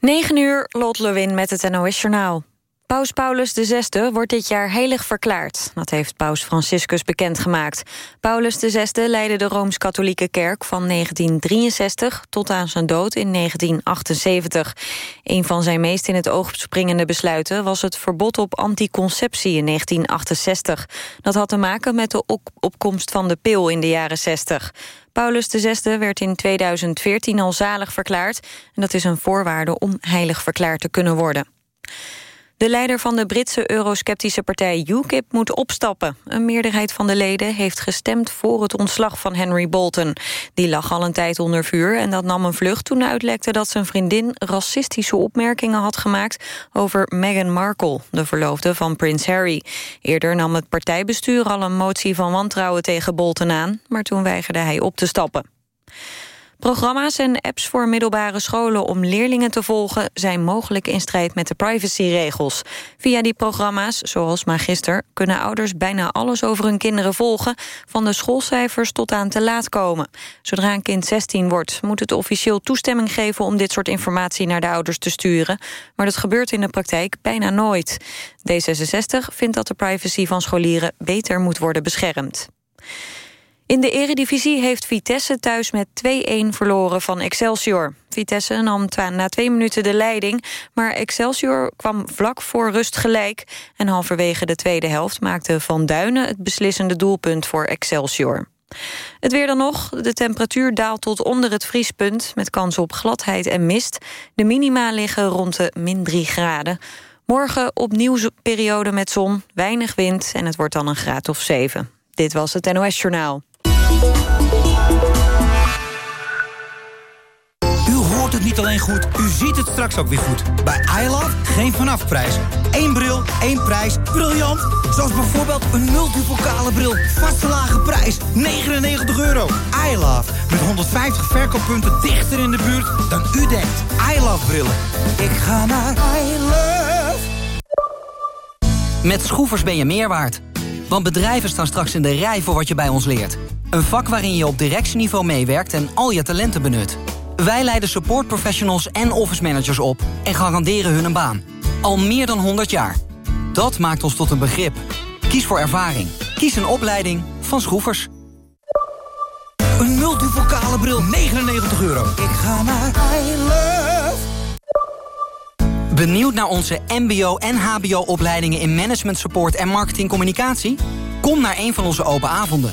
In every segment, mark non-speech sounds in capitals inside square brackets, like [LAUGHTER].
9 uur, Lot Lewin met het NOS Journaal. Paus Paulus VI wordt dit jaar heilig verklaard. Dat heeft paus Franciscus bekendgemaakt. Paulus VI leidde de Rooms-Katholieke Kerk van 1963 tot aan zijn dood in 1978. Een van zijn meest in het oog springende besluiten... was het verbod op anticonceptie in 1968. Dat had te maken met de opkomst van de pil in de jaren 60. Paulus VI werd in 2014 al zalig verklaard... en dat is een voorwaarde om heilig verklaard te kunnen worden. De leider van de Britse eurosceptische partij UKIP moet opstappen. Een meerderheid van de leden heeft gestemd voor het ontslag van Henry Bolton. Die lag al een tijd onder vuur en dat nam een vlucht toen uitlekte dat zijn vriendin racistische opmerkingen had gemaakt over Meghan Markle, de verloofde van prins Harry. Eerder nam het partijbestuur al een motie van wantrouwen tegen Bolton aan, maar toen weigerde hij op te stappen. Programma's en apps voor middelbare scholen om leerlingen te volgen... zijn mogelijk in strijd met de privacyregels. Via die programma's, zoals Magister... kunnen ouders bijna alles over hun kinderen volgen... van de schoolcijfers tot aan te laat komen. Zodra een kind 16 wordt, moet het officieel toestemming geven... om dit soort informatie naar de ouders te sturen. Maar dat gebeurt in de praktijk bijna nooit. D66 vindt dat de privacy van scholieren beter moet worden beschermd. In de eredivisie heeft Vitesse thuis met 2-1 verloren van Excelsior. Vitesse nam na twee minuten de leiding, maar Excelsior kwam vlak voor rust gelijk. En halverwege de tweede helft maakte Van Duinen het beslissende doelpunt voor Excelsior. Het weer dan nog. De temperatuur daalt tot onder het vriespunt... met kans op gladheid en mist. De minima liggen rond de min 3 graden. Morgen opnieuw periode met zon, weinig wind... en het wordt dan een graad of 7. Dit was het NOS Journaal. U hoort het niet alleen goed, u ziet het straks ook weer goed. Bij iLove geen vanafprijs. Eén bril, één prijs. Briljant! Zoals bijvoorbeeld een multipokale bril. Vaste lage prijs, 99 euro. iLove, met 150 verkooppunten dichter in de buurt dan u denkt. iLove brillen. Ik ga naar iLove. Met Schroefers ben je meer waard. Want bedrijven staan straks in de rij voor wat je bij ons leert. Een vak waarin je op directieniveau meewerkt en al je talenten benut. Wij leiden supportprofessionals en office managers op en garanderen hun een baan. Al meer dan 100 jaar. Dat maakt ons tot een begrip. Kies voor ervaring. Kies een opleiding van Schroefers. Een multivocale bril, 99 euro. Ik ga naar I Love. Benieuwd naar onze mbo- en hbo-opleidingen in management support en marketingcommunicatie? Kom naar een van onze open avonden.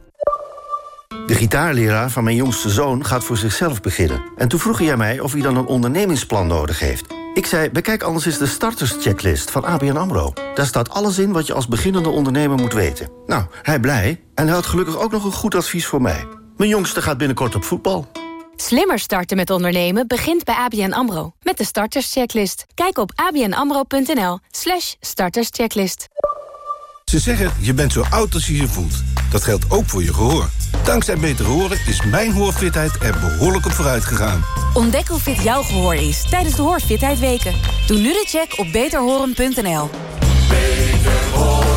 De gitaarleraar van mijn jongste zoon gaat voor zichzelf beginnen. En toen vroeg hij mij of hij dan een ondernemingsplan nodig heeft. Ik zei, bekijk anders eens de starterschecklist van ABN AMRO. Daar staat alles in wat je als beginnende ondernemer moet weten. Nou, hij blij en hij had gelukkig ook nog een goed advies voor mij. Mijn jongste gaat binnenkort op voetbal. Slimmer starten met ondernemen begint bij ABN AMRO. Met de starterschecklist. Kijk op abnamro.nl starterschecklist. Ze zeggen, je bent zo oud als je je voelt. Dat geldt ook voor je gehoor. Dankzij Beter Horen is mijn hoorfitheid er behoorlijk op vooruit gegaan. Ontdek hoe fit jouw gehoor is tijdens de Hoorfitheid Weken. Doe nu de check op beterhoren.nl. Beter horen.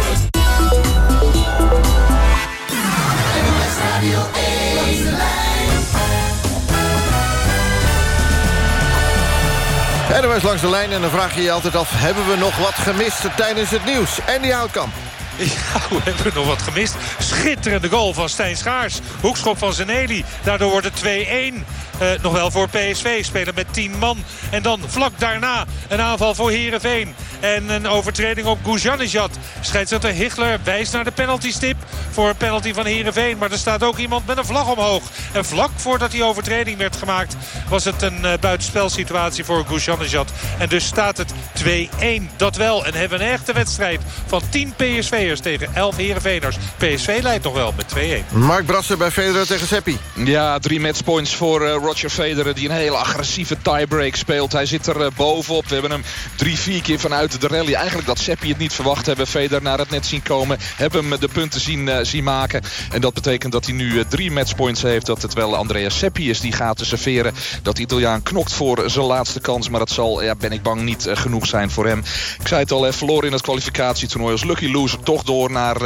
En dan langs de lijn en dan vraag je je altijd af... hebben we nog wat gemist tijdens het nieuws? En die Houtkamp. [LAUGHS] Ja, we hebben nog wat gemist. Schitterende goal van Stijn Schaars. Hoekschop van Zeneli. Daardoor wordt het 2-1. Uh, nog wel voor PSV. Spelen met 10 man. En dan vlak daarna een aanval voor Heerenveen. En een overtreding op Gujanijad. Scheidsrechter Hichler wijst naar de penaltystip voor een penalty van Heerenveen. Maar er staat ook iemand met een vlag omhoog. En vlak voordat die overtreding werd gemaakt... was het een uh, buitenspelsituatie voor Gujanijad. En dus staat het 2-1. Dat wel. En hebben een echte wedstrijd van 10 PSV PSV'ers tegen 11 Heerenveeners. PSV leidt nog wel met 2-1. Mark Brasser bij Federer tegen Seppi. Ja, drie matchpoints voor uh, Roger Federer... die een hele agressieve tiebreak speelt. Hij zit er uh, bovenop. We hebben hem drie, vier keer vanuit de rally. Eigenlijk dat Seppi het niet verwacht hebben. Federer naar het net zien komen. Hebben hem de punten zien, uh, zien maken. En dat betekent dat hij nu drie matchpoints heeft. Dat het wel Andrea Seppi is die gaat te serveren. Dat de Italiaan knokt voor zijn laatste kans. Maar dat zal, ja, ben ik bang, niet genoeg zijn voor hem. Ik zei het al, hij verloor in het kwalificatietoernooi als lucky loser. Door naar,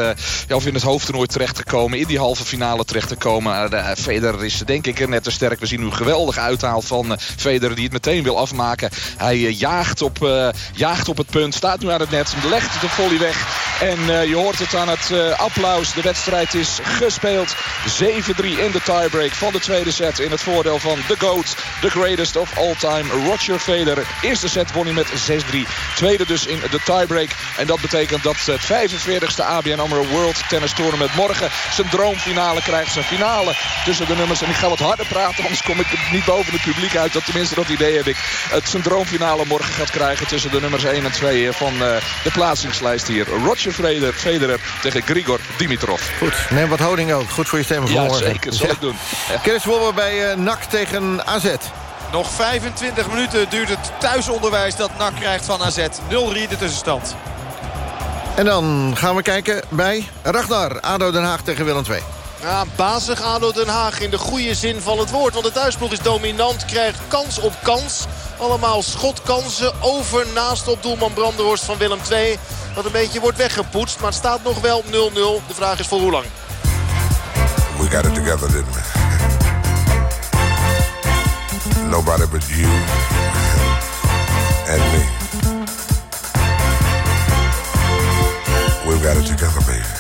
ja, of in het hoofdtoernooi terecht te komen. In die halve finale terecht te komen. Federer is denk ik net te sterk. We zien nu geweldig uithaal van Federer die het meteen wil afmaken. Hij jaagt, op, jaagt op het punt. Staat nu aan het net. Legt de volley weg. En je hoort het aan het applaus. De wedstrijd is gespeeld. 7-3 in de tiebreak van de tweede set. In het voordeel van de GOAT. The greatest of all time. Roger Federer. Eerste set won hij met 6-3. Tweede dus in de tiebreak. En dat betekent dat het 45ste ABN AMRO World Tennis Tournament morgen zijn droomfinale krijgt. Zijn finale tussen de nummers. En ik ga wat harder praten, anders kom ik niet boven het publiek uit. Dat, tenminste, dat idee heb ik. Het zijn droomfinale morgen gaat krijgen tussen de nummers 1 en 2 van uh, de plaatsingslijst hier. Roger Federer, Federer tegen Grigor Dimitrov. Goed, neem wat houding ook. Goed voor je stem voor ja, morgen. Zeker, zal ja. ik doen. Ja. Kennis Wolver bij uh, NAC tegen AZ. Nog 25 minuten duurt het thuisonderwijs dat NAC krijgt van AZ. 0-3 de tussenstand. En dan gaan we kijken bij Ragnar. ADO Den Haag tegen Willem II. Ja, bazig ADO Den Haag in de goede zin van het woord. Want de thuisploeg is dominant, krijgt kans op kans. Allemaal schotkansen over naast op doelman Brandenhorst van Willem II. Wat een beetje wordt weggepoetst, maar het staat nog wel 0-0. De vraag is voor hoe lang. We got it together, didn't we? Nobody but you and me. We've got it together, baby.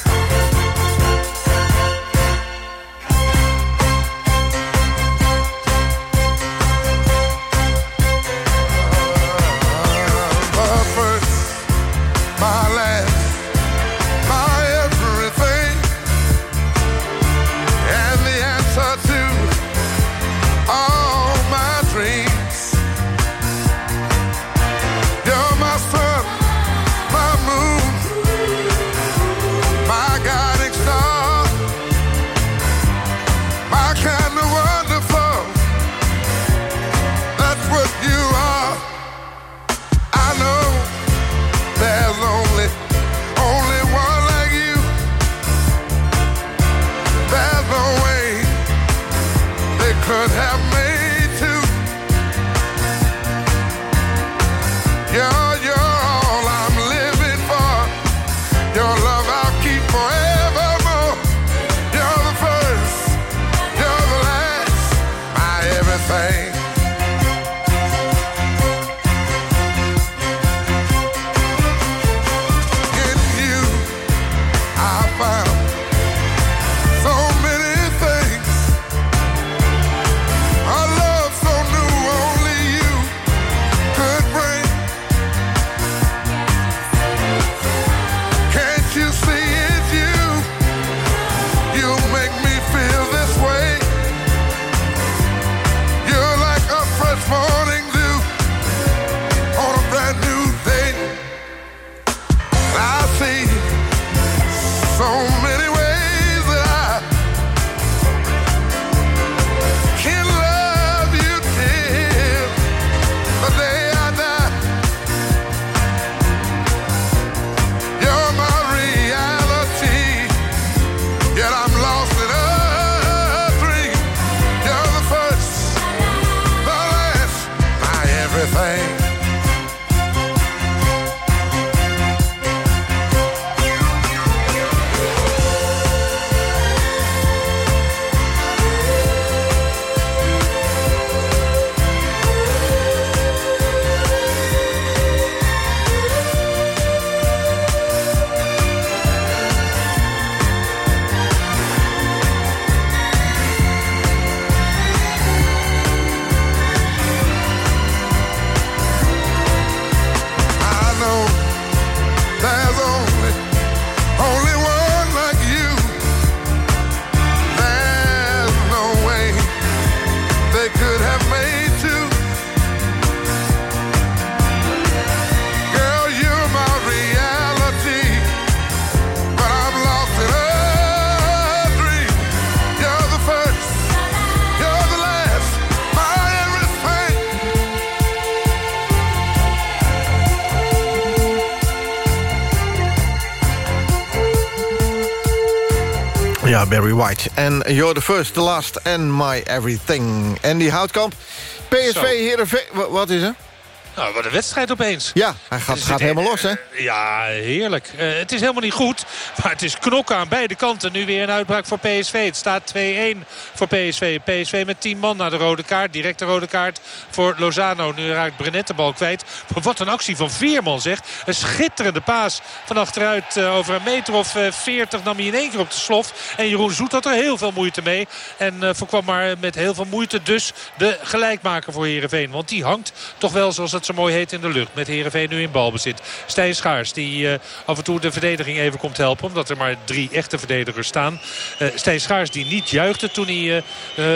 White. En You're the first, the last and my everything. Andy Houtkamp. PSV, Heerenveen... Wat is er? Nou, wat een wedstrijd opeens. Ja, hij gaat, gaat helemaal los, hè? Ja, heerlijk. Uh, het is helemaal niet goed. [LAUGHS] Maar het is knokken aan beide kanten. Nu weer een uitbraak voor PSV. Het staat 2-1 voor PSV. PSV met 10 man naar de rode kaart. Directe rode kaart voor Lozano. Nu raakt Brenet de bal kwijt. Maar wat een actie van Veerman, zegt. Een schitterende paas van achteruit. Uh, over een meter of uh, 40 nam hij in één keer op de slof. En Jeroen Zoet had er heel veel moeite mee. En voorkwam maar met heel veel moeite dus de gelijkmaker voor Heerenveen. Want die hangt toch wel zoals het zo mooi heet in de lucht. Met Heerenveen nu in balbezit. Stijn Schaars die uh, af en toe de verdediging even komt helpen. Omdat er maar drie echte verdedigers staan. Uh, Stijn Schaars die niet juichte toen hij uh,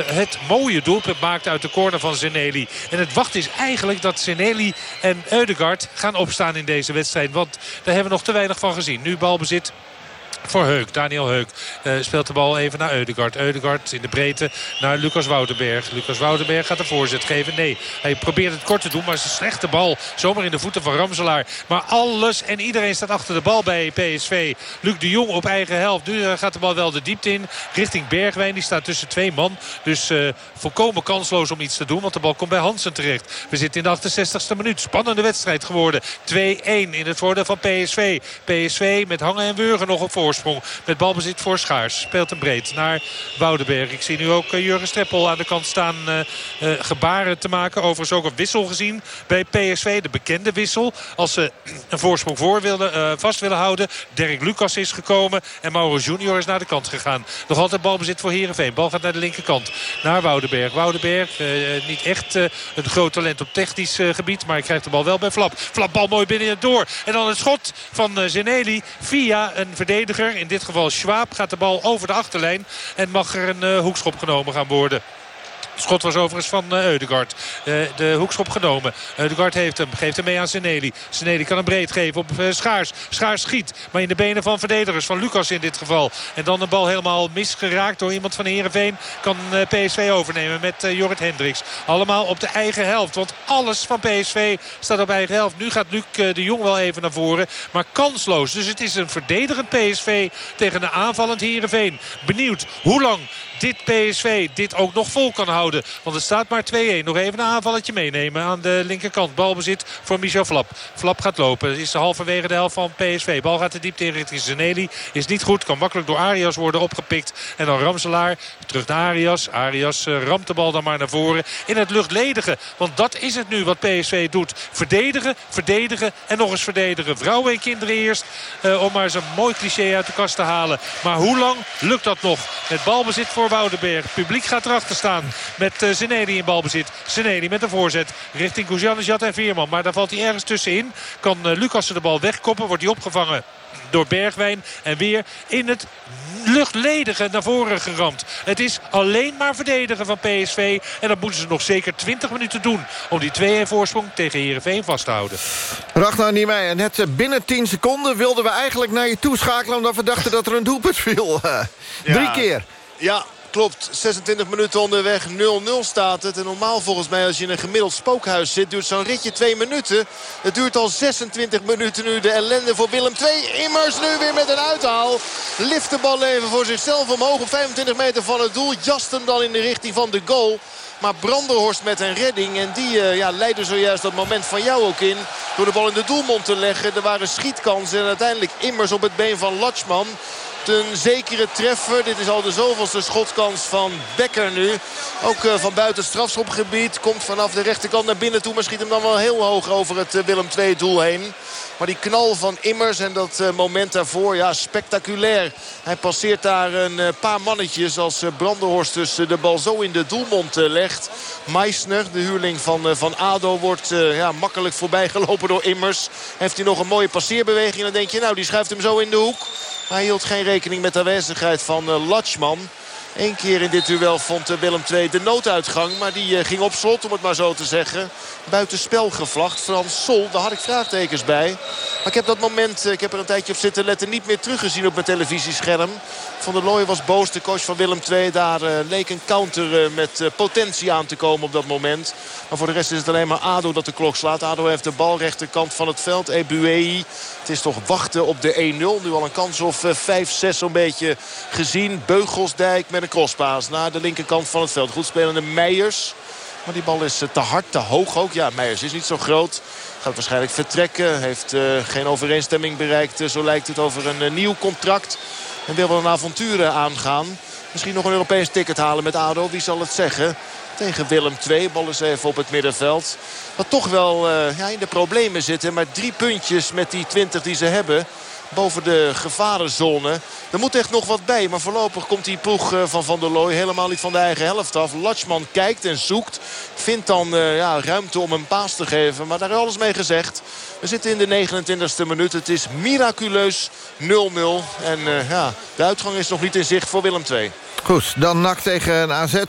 het mooie doelpunt maakte uit de corner van Zeneli. En het wacht is eigenlijk dat Zeneli en Eudegaard gaan opstaan in deze wedstrijd. Want daar hebben we nog te weinig van gezien. Nu balbezit voor Heuk. Daniel Heuk uh, speelt de bal even naar Eudegaard. Eudegaard in de breedte naar Lucas Woudenberg. Lucas Woudenberg gaat de voorzet geven. Nee, hij probeert het kort te doen. Maar het is een slechte bal. Zomaar in de voeten van Ramselaar. Maar alles en iedereen staat achter de bal bij PSV. Luc de Jong op eigen helft. Nu uh, gaat de bal wel de diepte in. Richting Bergwijn. Die staat tussen twee man. Dus uh, volkomen kansloos om iets te doen. Want de bal komt bij Hansen terecht. We zitten in de 68e minuut. Spannende wedstrijd geworden. 2-1 in het voordeel van PSV. PSV met hangen en wurgen nog op voor voorsprong. Met balbezit voor Schaars. Speelt hem breed naar Woudenberg. Ik zie nu ook uh, Jurgen Streppel aan de kant staan uh, uh, gebaren te maken. Overigens ook een wissel gezien bij PSV. De bekende wissel. Als ze [CLEARS THROAT] een voorsprong voor willen, vast willen houden. Dirk Lucas is gekomen. En Mauro Junior is naar de kant gegaan. Nog altijd balbezit voor Heerenveen. Bal gaat naar de linkerkant. Naar Woudenberg. Woudenberg niet echt een groot talent op technisch gebied. Maar hij krijgt de bal wel bij Flap. Flap bal mooi binnen en door. En dan het schot van Zeneli via een verdediger in dit geval Schwab, gaat de bal over de achterlijn. En mag er een uh, hoekschop genomen gaan worden. Schot was overigens van Eudegaard. Uh, de hoekschop genomen. Eudegaard heeft hem. Geeft hem mee aan Seneli. Seneli kan hem breed geven op uh, Schaars. Schaars schiet. Maar in de benen van verdedigers. Van Lucas in dit geval. En dan de bal helemaal misgeraakt door iemand van Heerenveen. Kan PSV overnemen met Jorrit Hendricks. Allemaal op de eigen helft. Want alles van PSV staat op eigen helft. Nu gaat Luc de Jong wel even naar voren. Maar kansloos. Dus het is een verdedigend PSV tegen een aanvallend Heerenveen. Benieuwd hoe lang dit PSV dit ook nog vol kan houden. Want het staat maar 2-1. Nog even een aanvalletje meenemen aan de linkerkant. Balbezit voor Michel Flap. Flap gaat lopen. Is halverwege de helft van PSV. Bal gaat de diepte in richting Zeneli. Is niet goed. Kan makkelijk door Arias worden opgepikt. En dan Ramselaar terug naar Arias. Arias uh, ramt de bal dan maar naar voren. In het luchtledige. Want dat is het nu wat PSV doet. Verdedigen, verdedigen en nog eens verdedigen. Vrouwen en kinderen eerst. Uh, om maar eens een mooi cliché uit de kast te halen. Maar hoe lang lukt dat nog? Met balbezit voor Woudenberg. Publiek gaat erachter staan met uh, Zeneli in balbezit. Zeneli met een voorzet richting Kouzjanejad en Veerman. Maar daar valt hij ergens tussenin. Kan uh, Lucas de bal wegkoppen. Wordt hij opgevangen door Bergwijn. En weer in het luchtledige naar voren geramd. Het is alleen maar verdedigen van PSV. En dat moeten ze nog zeker 20 minuten doen. Om die 2-1 voorsprong tegen Heerenveen vast te houden. Ragnar Niemeyer, net binnen 10 seconden wilden we eigenlijk naar je toeschakelen... omdat we dachten dat er een doelpunt viel. [LAUGHS] Drie keer. Ja, klopt. 26 minuten onderweg. 0-0 staat het. En normaal volgens mij als je in een gemiddeld spookhuis zit... duurt zo'n ritje twee minuten. Het duurt al 26 minuten nu. De ellende voor Willem II. Immers nu weer met een uithaal. Lift de bal even voor zichzelf omhoog op 25 meter van het doel. Jast hem dan in de richting van de goal. Maar Branderhorst met een redding. En die uh, ja, leidde zojuist dat moment van jou ook in. Door de bal in de doelmond te leggen. Er waren schietkansen. En uiteindelijk Immers op het been van Latschman. Een zekere treffer. Dit is al de zoveelste schotskans van Becker nu. Ook uh, van buiten strafschopgebied. Komt vanaf de rechterkant naar binnen toe. Maar schiet hem dan wel heel hoog over het uh, Willem II doel heen. Maar die knal van Immers en dat uh, moment daarvoor, ja, spectaculair. Hij passeert daar een uh, paar mannetjes als uh, Brandenhorst dus de bal zo in de doelmond legt. Meissner, de huurling van, van ADO, wordt ja, makkelijk voorbij gelopen door Immers. Heeft hij nog een mooie passeerbeweging dan denk je, nou, die schuift hem zo in de hoek. Maar hij hield geen rekening met de aanwezigheid van Latschman. Eén keer in dit duel vond Willem II de nooduitgang. Maar die uh, ging op slot, om het maar zo te zeggen. Buitenspel gevlacht. Frans Sol, daar had ik vraagtekens bij. Maar ik heb dat moment, ik heb er een tijdje op zitten letten... niet meer teruggezien op mijn televisiescherm. Van der Looy was boos, de coach van Willem II. Daar leek een counter met potentie aan te komen op dat moment. Maar voor de rest is het alleen maar ADO dat de klok slaat. ADO heeft de bal rechterkant van het veld. Ebuei. Het is toch wachten op de 1-0. Nu al een kans of 5-6 zo'n beetje gezien. Beugelsdijk met een crosspaas naar de linkerkant van het veld. Goed spelende Meijers. Maar die bal is te hard, te hoog ook. Ja, Meijers is niet zo groot. Gaat waarschijnlijk vertrekken. Heeft geen overeenstemming bereikt. Zo lijkt het over een nieuw contract. En wil wel een avontuur aangaan. Misschien nog een Europees ticket halen met ADO. Wie zal het zeggen? Tegen Willem II. Bal is even op het middenveld. Wat toch wel ja, in de problemen zitten. Maar drie puntjes met die 20 die ze hebben boven de gevarenzone. Er moet echt nog wat bij. Maar voorlopig komt die ploeg eh, van Van der Looy helemaal niet van de eigen helft af. Latschman kijkt en zoekt. Vindt dan uh, ja, ruimte om een paas te geven. Maar daar is alles mee gezegd. We zitten in de 29e minuut. Het is miraculeus 0-0. En uh, ja, de uitgang is nog niet in zicht voor Willem II. Goed, dan nak tegen AZ.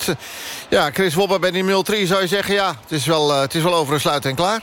Ja, Chris Wopper bij die 0-3 zou je zeggen... ja, het is wel, het is wel over een sluit en klaar.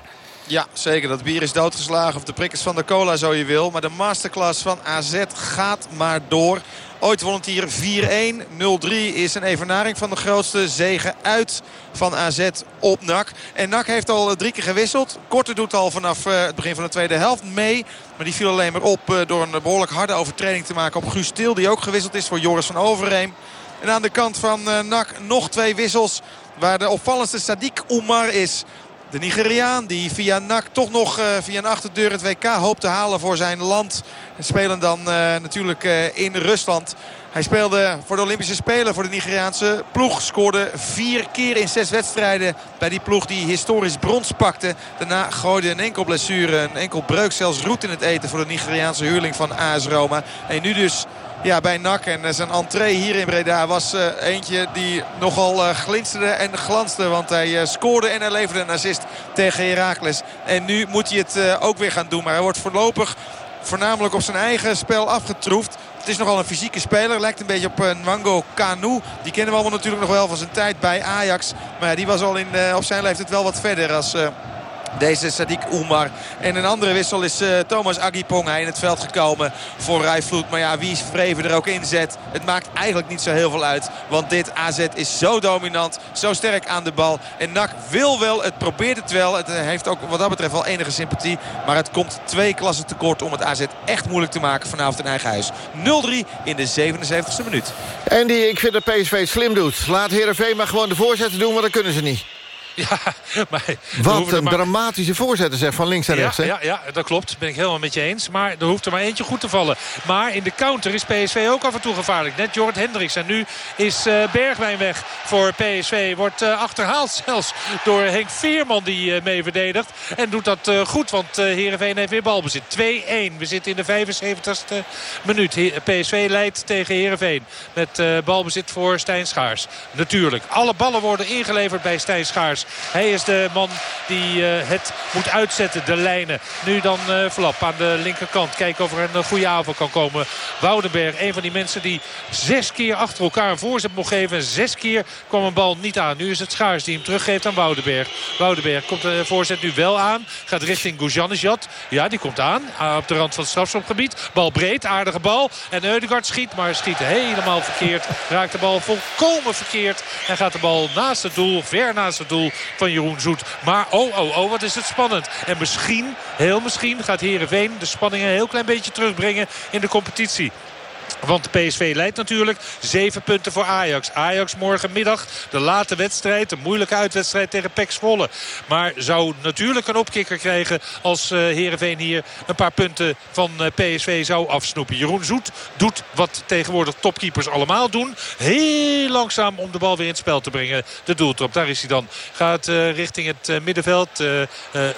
Ja, zeker. Dat bier is doodgeslagen. Of de prikkers van de cola, zo je wil. Maar de masterclass van AZ gaat maar door. Ooit won het hier 4-1. 0-3 is een evenaring van de grootste zegen uit van AZ op NAC. En NAC heeft al drie keer gewisseld. Korte doet al vanaf eh, het begin van de tweede helft mee. Maar die viel alleen maar op eh, door een behoorlijk harde overtreding te maken op Guus. Die ook gewisseld is voor Joris van Overheem. En aan de kant van NAC nog twee wissels. Waar de opvallendste Sadiq Oumar is. De Nigeriaan die via NAC toch nog uh, via een achterdeur het WK hoopt te halen voor zijn land. En spelen dan uh, natuurlijk uh, in Rusland. Hij speelde voor de Olympische Spelen voor de Nigeriaanse ploeg. Scoorde vier keer in zes wedstrijden bij die ploeg die historisch brons pakte. Daarna gooide een enkel blessure, een enkel breuk, zelfs roet in het eten voor de Nigeriaanse huurling van AS Roma. En nu dus ja, bij NAC. En eh, zijn entree hier in Breda was uh, eentje die nogal uh, glinsterde en glansde. Want hij scoorde en hij leverde een assist tegen Heracles. En nu moet hij het ook weer gaan doen. Maar hij wordt voorlopig voornamelijk op zijn eigen spel afgetroefd. Het is nogal een fysieke speler. Lijkt een beetje op uh, Nwango Kanu. Die kennen we allemaal natuurlijk nog wel van zijn tijd bij Ajax. Maar die was al in, op zijn leeftijd wel wat verder als... deze Sadiq Oumar. En een andere wissel is uh, Thomas Agiponga in het veld gekomen voor Rijvloed. Maar ja, wie Vreven er ook in zet. Het maakt eigenlijk niet zo heel veel uit. Want dit AZ is zo dominant. Zo sterk aan de bal. En NAC wil wel. Het probeert het wel. Het heeft ook wat dat betreft wel enige sympathie. Maar het komt twee klassen tekort om het AZ echt moeilijk te maken vanavond in eigen huis. 0-3 in de 77e minuut. Die ik vind dat PSV slim doet. Laat Heerenveen maar gewoon de voorzetten doen, maar dat kunnen ze niet. Ja, [LAUGHS] maar Wat een dramatische voorzetten zeg, van links naar rechts. Ja, ja, ja, dat klopt. Ben ik helemaal met je eens. Maar er hoeft er maar eentje goed te vallen. Maar in de counter is PSV ook af en toe gevaarlijk. Net Jorrit Hendricks. En nu is uh, Bergwijn weg voor PSV. Wordt uh, achterhaald [LAUGHS] zelfs door Henk Veerman die uh, mee verdedigt. En doet dat goed, want uh, Heerenveen heeft weer balbezit. 2-1. We zitten in de 75ste minuut. PSV leidt tegen Heerenveen. Met balbezit voor Stijn Schaars. Natuurlijk. Alle ballen worden ingeleverd bij Stijn Schaars. Hij is de man die uh, het moet uitzetten, de lijnen. Nu dan Flap aan de linkerkant. Kijken of er een goede avond kan komen. Woudenberg, een van die mensen die zes keer achter elkaar een voorzet mocht geven. En zes keer kwam een bal niet aan. Nu is het Schaars die hem teruggeeft aan Woudenberg. Woudenberg komt de voorzet nu wel aan. Gaat richting Gujanijad. Ja, die komt aan. Op de rand van het strafschopgebied. Bal breed, aardige bal. En Eudegaard schiet, maar schiet helemaal verkeerd. Raakt de bal volkomen verkeerd. En gaat de bal naast het doel, ver naast het doel van Jeroen Zoet. Maar oh, oh, oh, wat is het spannend. En misschien, heel misschien, gaat Heerenveen de spanning een heel klein beetje terugbrengen in de competitie. Want PSV leidt natuurlijk. Zeven punten voor Ajax. Ajax morgenmiddag de late wedstrijd. Een moeilijke uitwedstrijd tegen Pek Zwolle. Maar zou natuurlijk een opkikker krijgen als uh, Heerenveen hier een paar punten van uh, PSV zou afsnoepen. Jeroen Zoet doet wat tegenwoordig topkeepers allemaal doen. Heel langzaam om de bal weer in het spel te brengen. De doeltrap, daar is hij dan. Gaat uh, richting het middenveld.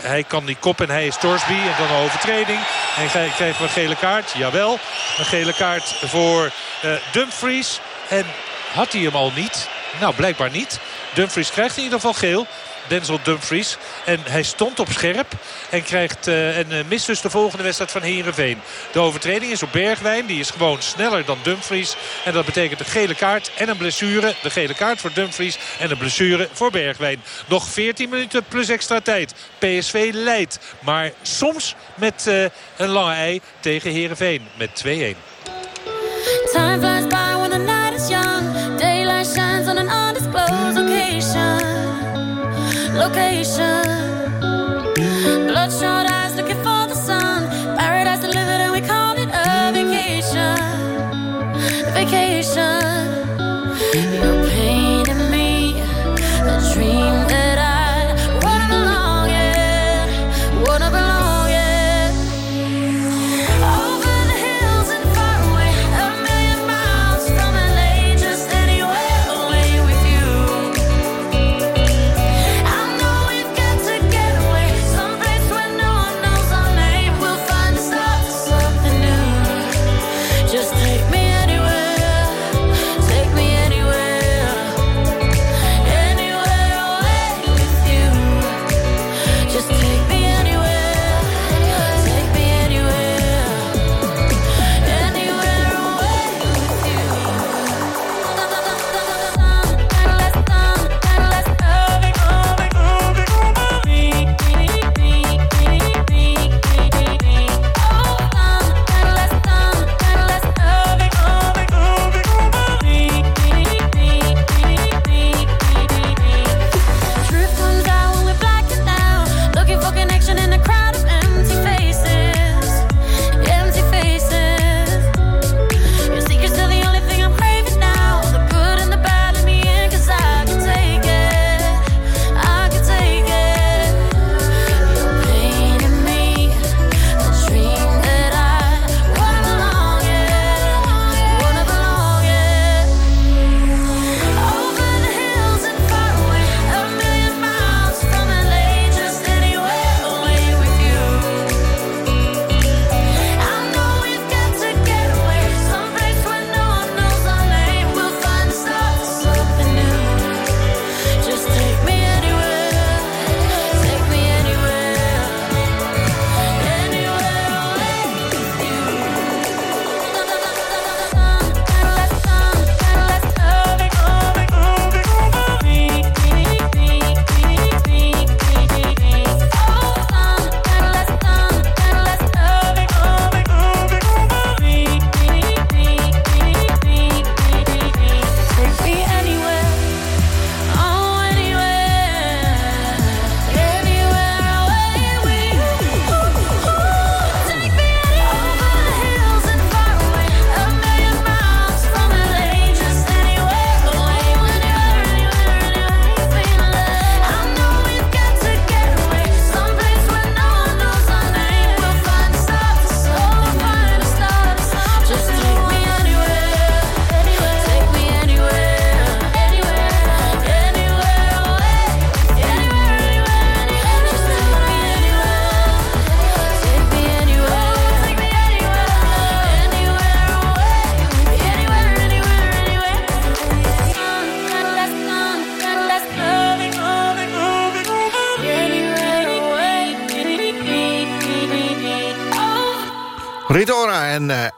hij kan die kop en hij is Torsby. En dan een overtreding. En krijgen we een gele kaart. Jawel, een gele kaart voor uh, Dumfries. En had hij hem al niet? Nou, blijkbaar niet. Dumfries krijgt in ieder geval geel. Denzel Dumfries. En hij stond op scherp en, krijgt, uh, en uh, mist dus de volgende wedstrijd van Heerenveen. De overtreding is op Bergwijn. Die is gewoon sneller dan Dumfries. En dat betekent een gele kaart en een blessure. De gele kaart voor Dumfries en een blessure voor Bergwijn. Nog 14 minuten plus extra tijd. PSV leidt. Maar soms met een lange ei tegen Heerenveen met 2-1. Location. Location. Bloodshot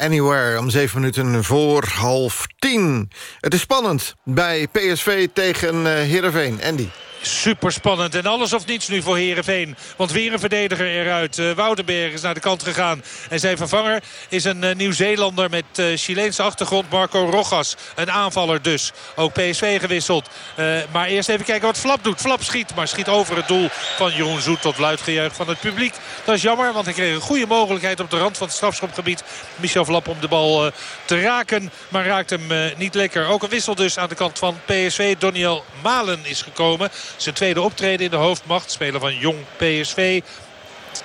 Anywhere om zeven minuten voor half tien. Het is spannend bij PSV tegen uh, Heerenveen. Andy. Super spannend en alles of niets nu voor Herenveen. Want weer een verdediger eruit. Uh, Woudenberg is naar de kant gegaan. En zijn vervanger is een uh, Nieuw-Zeelander met uh, Chileense achtergrond. Marco Rojas. Een aanvaller dus. Ook PSV gewisseld. maar eerst even kijken wat Flap doet. Flap schiet, maar schiet over het doel van Jeroen Zoet tot luidgejuich van het publiek. Dat is jammer, want hij kreeg een goede mogelijkheid op de rand van het strafschopgebied. Michel Flap om de bal te raken, maar raakt hem niet lekker. Ook een wissel dus aan de kant van PSV. Doniel Malen is gekomen. Zijn tweede optreden in de hoofdmacht. Speler van jong PSV.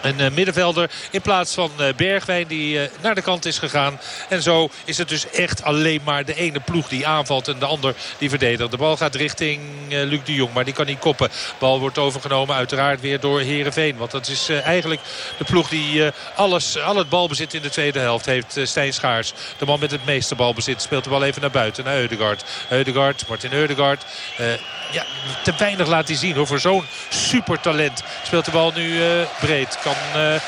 Een uh, middenvelder in plaats van uh, Bergwijn die uh, naar de kant is gegaan. En zo is het dus echt alleen maar de ene ploeg die aanvalt en de ander die verdedigt. De bal gaat richting Luc de Jong, maar die kan niet koppen. Bal wordt overgenomen uiteraard weer door Herenveen. Want dat is eigenlijk de ploeg die alles, al het balbezit in de tweede helft heeft. Stijn Schaars, de man met het meeste balbezit, speelt de bal even naar buiten. Naar Eudegaard. Eudegaard, Martin Eudegaard. ja, te weinig laat hij zien hoor. Voor zo'n supertalent speelt de bal nu breed kan uh, uh,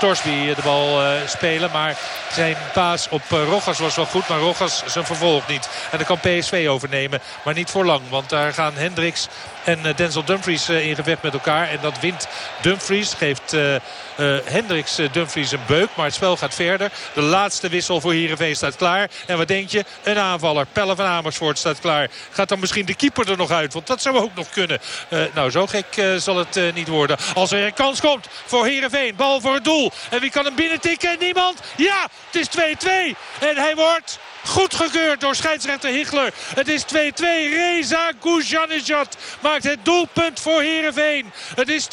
Torsby de bal uh, spelen. Maar zijn paas op Rogas was wel goed. Maar Rogas zijn vervolg niet. En dan kan PSV overnemen. Maar niet voor lang. Want daar gaan Hendricks en Denzel Dumfries in gevecht met elkaar. En dat wint Dumfries. Geeft uh, Hendricks Dumfries een beuk. Maar het spel gaat verder. De laatste wissel voor Heerenveen staat klaar. En wat denk je? Een aanvaller. Pelle van Amersfoort staat klaar. Gaat dan misschien de keeper er nog uit? Want dat zou ook nog kunnen. nou, zo gek zal het niet worden. Als er een kans komt voor Heerenveen. Bal voor doel. En wie kan hem binnentikken? Niemand. Ja, het is 2-2. En hij wordt Goedgekeurd door scheidsrechter Hichler. Het is 2-2. Reza Gujanejad maakt het doelpunt voor Heerenveen. Het is 2-2.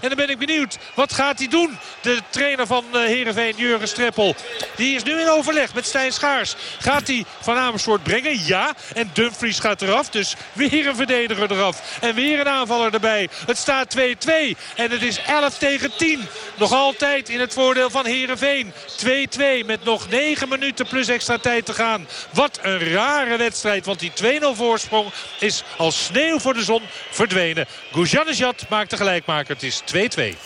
En dan ben ik benieuwd. Wat gaat hij doen? De trainer van eh, Heerenveen, Jurgen Streppel. Die is nu in overleg met Stijn Schaars. Gaat hij Van Amersfoort brengen? Ja. En Dumfries gaat eraf. Dus weer een verdediger eraf. En weer een aanvaller erbij. Het staat 2-2. En het is 11 tegen 10. Nog altijd in het voordeel van Heerenveen. 2-2 met nog 9 minuten plus extra tijd te gaan. Wat een rare wedstrijd. Want die 2-0 voorsprong is als sneeuw voor de zon verdwenen. Gujanejad maakt de gelijkmaker. Het is 2-2.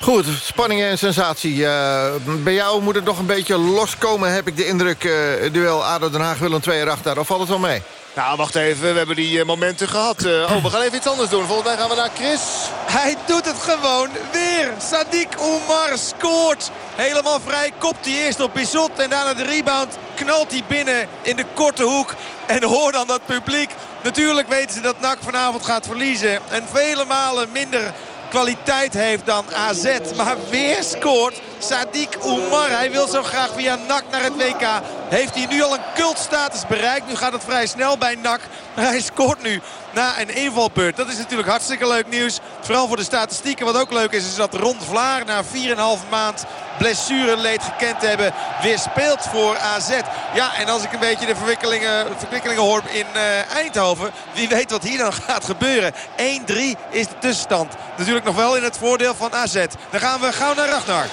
Goed, spanning en sensatie. Uh, bij jou moet het nog een beetje loskomen, heb ik de indruk. Uh, duel ADO Den Haag, Willem 2 erachter. Of valt het wel mee? Nou, wacht even. We hebben die uh, momenten gehad. Uh, oh, we gaan even iets anders doen. Volgens mij gaan we naar Chris. Hij doet het gewoon weer. Sadiq Oumar scoort. Helemaal vrij. Kopt hij eerst op Bizot. En daarna de rebound. Knalt hij binnen in de korte hoek. En hoor dan dat publiek. Natuurlijk weten ze dat NAC vanavond gaat verliezen. En vele malen minder kwaliteit heeft dan AZ. Maar weer scoort Sadiq Oumar. Hij wil zo graag via NAC naar het WK. Heeft hij nu al een cultstatus bereikt. Nu gaat het vrij snel bij NAC. Hij scoort nu na een invalbeurt. Dat is natuurlijk hartstikke leuk nieuws. Vooral voor de statistieken. Wat ook leuk is, is dat Rond Vlaar na 4,5 maand blessureleed gekend hebben. Weer speelt voor AZ. Ja, en als ik een beetje de verwikkelingen, verwikkelingen hoor in uh, Eindhoven. Wie weet wat hier dan [LAUGHS] gaat gebeuren. 1-3 is de tussenstand. Natuurlijk nog wel in het voordeel van AZ. Dan gaan we gauw naar Ragnar.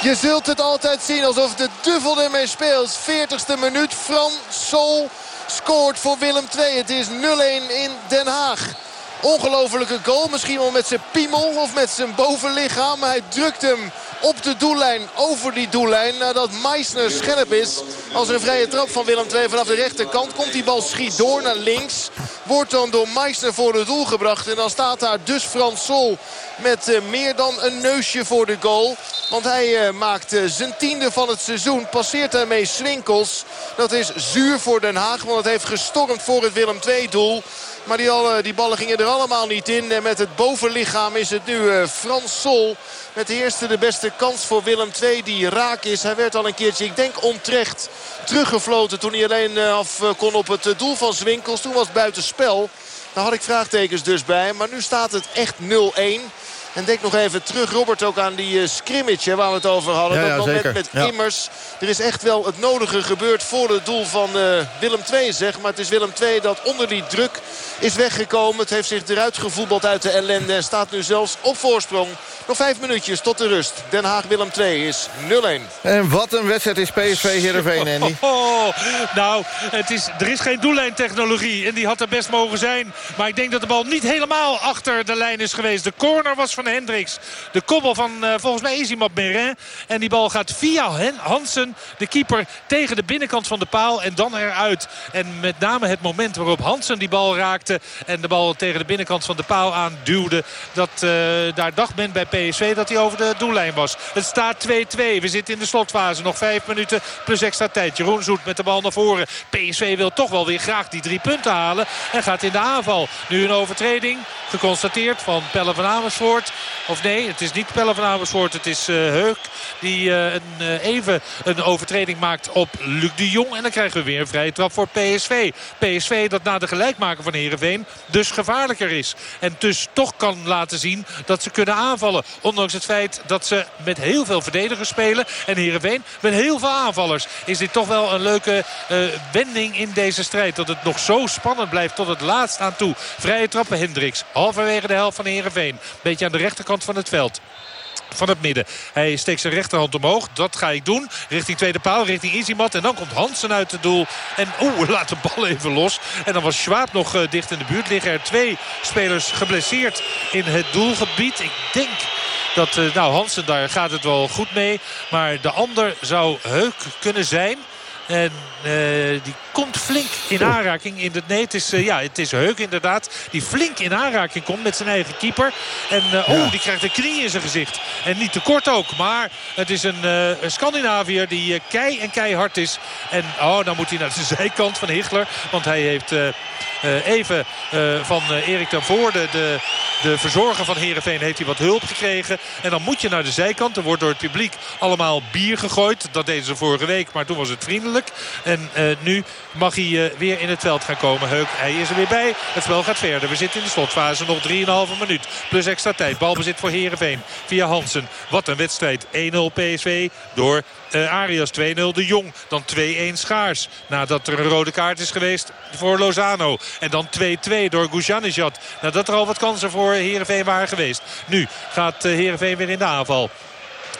Je zult het altijd zien alsof de duvel ermee speelt. 40ste minuut. Fran Sol scoort voor Willem 2. Het is 0-1 in Den Haag. Ongelofelijke goal. Misschien wel met zijn piemel of met zijn bovenlichaam. Hij drukt hem op de doellijn, over die doellijn. Nadat Meisner scherp is. Als er een vrije trap van Willem II vanaf de rechterkant komt. Die bal schiet door naar links. Wordt dan door Meisner voor het doel gebracht. En dan staat daar dus Frans Sol met uh, meer dan een neusje voor de goal. Want hij uh, maakt uh, zijn tiende van het seizoen. Passeert daarmee Swinkels. Dat is zuur voor Den Haag. Want het heeft gestormd voor het Willem II doel. Maar die, alle, die ballen gingen er allemaal niet in. En met het bovenlichaam is het nu Frans Sol met de eerste de beste kans voor Willem II die raak is. Hij werd al een keertje, ik denk onterecht, teruggefloten toen hij alleen af kon op het doel van Zwinkels. Toen was het buitenspel. Daar had ik vraagtekens dus bij. Maar nu staat het echt 0-1. En denk nog even terug, Robert, ook aan die uh, scrimmage hè, waar we het over hadden. Ja, dat moment met Immers. Er is echt wel het nodige gebeurd voor het doel van uh, Willem II, zeg. Maar het is Willem II dat onder die druk is weggekomen. Het heeft zich eruit gevoetbald uit de ellende. En staat nu zelfs op voorsprong. Nog vijf minuutjes tot de rust. Den Haag Willem 2 is 0-1. En wat een wedstrijd is PSV Heerenveen, Andy. Oh, [LAUGHS] nou, het is, er is geen doellijntechnologie. En die had er best mogen zijn. Maar ik denk dat de bal niet helemaal achter de lijn is geweest. De corner was van Hendricks. De koppel van, uh, volgens mij iemand Merin. En die bal gaat via Hansen, de keeper, tegen de binnenkant van de paal. En dan eruit. En met name het moment waarop Hansen die bal raakte. En de bal tegen de binnenkant van de paal aanduwde. Dat, uh, daar dacht men bij PSV dat hij over de doellijn was. Het staat 2-2. We zitten in de slotfase. Nog vijf minuten plus extra tijd. Jeroen Zoet met de bal naar voren. PSV wil toch wel weer graag die drie punten halen. En gaat in de aanval. Nu een overtreding geconstateerd van Pelle van Amersfoort. Of nee, het is niet Pelle van Amersfoort. Het is uh, Heuk die uh, een, uh, even een overtreding maakt op Luc de Jong. En dan krijgen we weer een vrije trap voor PSV. PSV dat na de gelijkmaker van Heerenveen dus gevaarlijker is. En dus toch kan laten zien dat ze kunnen aanvallen. Ondanks het feit dat ze met heel veel verdedigers spelen. En Heerenveen met heel veel aanvallers. Is dit toch wel een leuke wending in deze strijd. Dat het nog zo spannend blijft tot het laatst aan toe. Vrije trappen Hendricks. Halverwege de helft van Heerenveen. Beetje aan de rechterkant van het veld van het midden. Hij steekt zijn rechterhand omhoog. Dat ga ik doen. Richting tweede paal, richting Izimat. En dan komt Hansen uit het doel. En oeh, [LAUGHS] laat de bal even los. En dan was Schwab nog uh, dicht in de buurt. Liggen er twee spelers geblesseerd in het doelgebied. Ik denk dat, uh, nou Hansen, daar gaat het wel goed mee. Maar de ander zou Heuk kunnen zijn. En uh, die komt flink in aanraking. In het, nee, het is, uh, ja, het is Heuk inderdaad. Die flink in aanraking komt met zijn eigen keeper. En uh, ja. oh, die krijgt een knie in zijn gezicht. En niet te kort ook. Maar het is een, een Scandinaviër die kei en keihard is. En oh, dan moet hij naar de [LAUGHS] zijkant van Hichler. Want hij heeft... Uh, even uh, van uh, Erik ten Voorde, de, de verzorger van Heerenveen, heeft hij wat hulp gekregen. En dan moet je naar de zijkant. Er wordt door het publiek allemaal bier gegooid. Dat deden ze vorige week, maar toen was het vriendelijk. En nu mag hij weer in het veld gaan komen. Heuk, hij is er weer bij. Het spel gaat verder. We zitten in de slotfase. Nog 3,5 minuut. Plus extra tijd. Balbezit voor Heerenveen. Via Hansen. Wat een wedstrijd. 1-0 PSV door uh, Arias 2-0 de Jong. Dan 2-1 Schaars. Nadat er een rode kaart is geweest voor Lozano. En dan 2-2 door Gujanijad. Nadat er al wat kansen voor Heerenveen waren geweest. Nu gaat Heerenveen weer in de aanval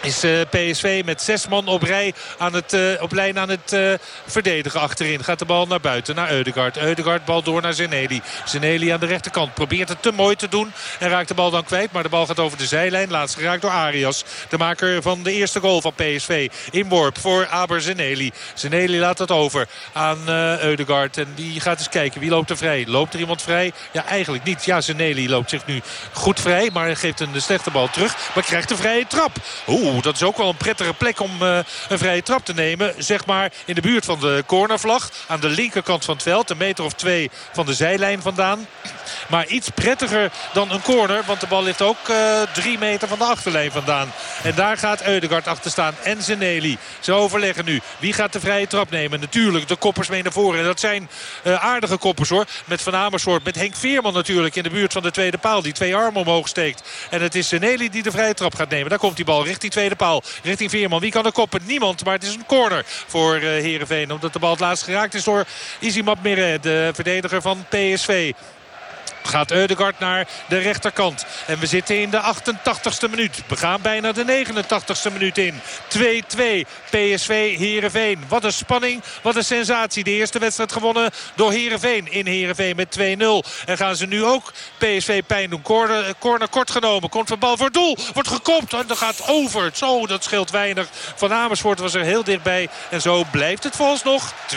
is uh, PSV met zes man op, rij aan het, uh, op lijn aan het uh, verdedigen achterin. Gaat de bal naar buiten, naar Eudegaard. Eudegaard bal door naar Zeneli. Zeneli aan de rechterkant probeert het te mooi te doen. En raakt de bal dan kwijt, maar de bal gaat over de zijlijn. Laatst geraakt door Arias. De maker van de eerste goal van PSV. Inworp voor Aber Zeneli. Zeneli laat het over aan Eudegaard. En die gaat eens kijken, wie loopt er vrij? Loopt er iemand vrij? Ja, eigenlijk niet. Ja, Zeneli loopt zich nu goed vrij, maar geeft een slechte bal terug. Maar krijgt een vrije trap. Oeh. Dat is ook wel een prettige plek om uh, een vrije trap te nemen. Zeg maar in de buurt van de cornervlag. Aan de linkerkant van het veld. Een meter of twee van de zijlijn vandaan. Maar iets prettiger dan een corner. Want de bal ligt ook uh, drie meter van de achterlijn vandaan. En daar gaat Eudegaard achter staan. En Zeneli. Ze overleggen nu. Wie gaat de vrije trap nemen? Natuurlijk de koppers mee naar voren. En dat zijn uh, aardige koppers hoor. Met Van Amersfoort. Met Henk Veerman natuurlijk in de buurt van de tweede paal. Die twee armen omhoog steekt. En het is Zeneli die de vrije trap gaat nemen. Daar komt die bal richting tweede paal. Richting Veerman. Wie kan er koppen? Niemand. Maar het is een corner voor uh, Heerenveen. Omdat de bal het laatst geraakt is door Izimat Mire. De verdediger van PSV gaat Eudegaard naar de rechterkant. En we zitten in de 88ste minuut. We gaan bijna de 89ste minuut in. 2-2 PSV Heerenveen. Wat een spanning, wat een sensatie. De eerste wedstrijd gewonnen door Heerenveen in Heerenveen met 2-0. En gaan ze nu ook PSV pijn doen. Corner, kort genomen. Komt van bal voor doel. Wordt gekopt en dat gaat over. Zo, dat scheelt weinig. Van Amersfoort was er heel dichtbij. En zo blijft het volgens nog 2-2.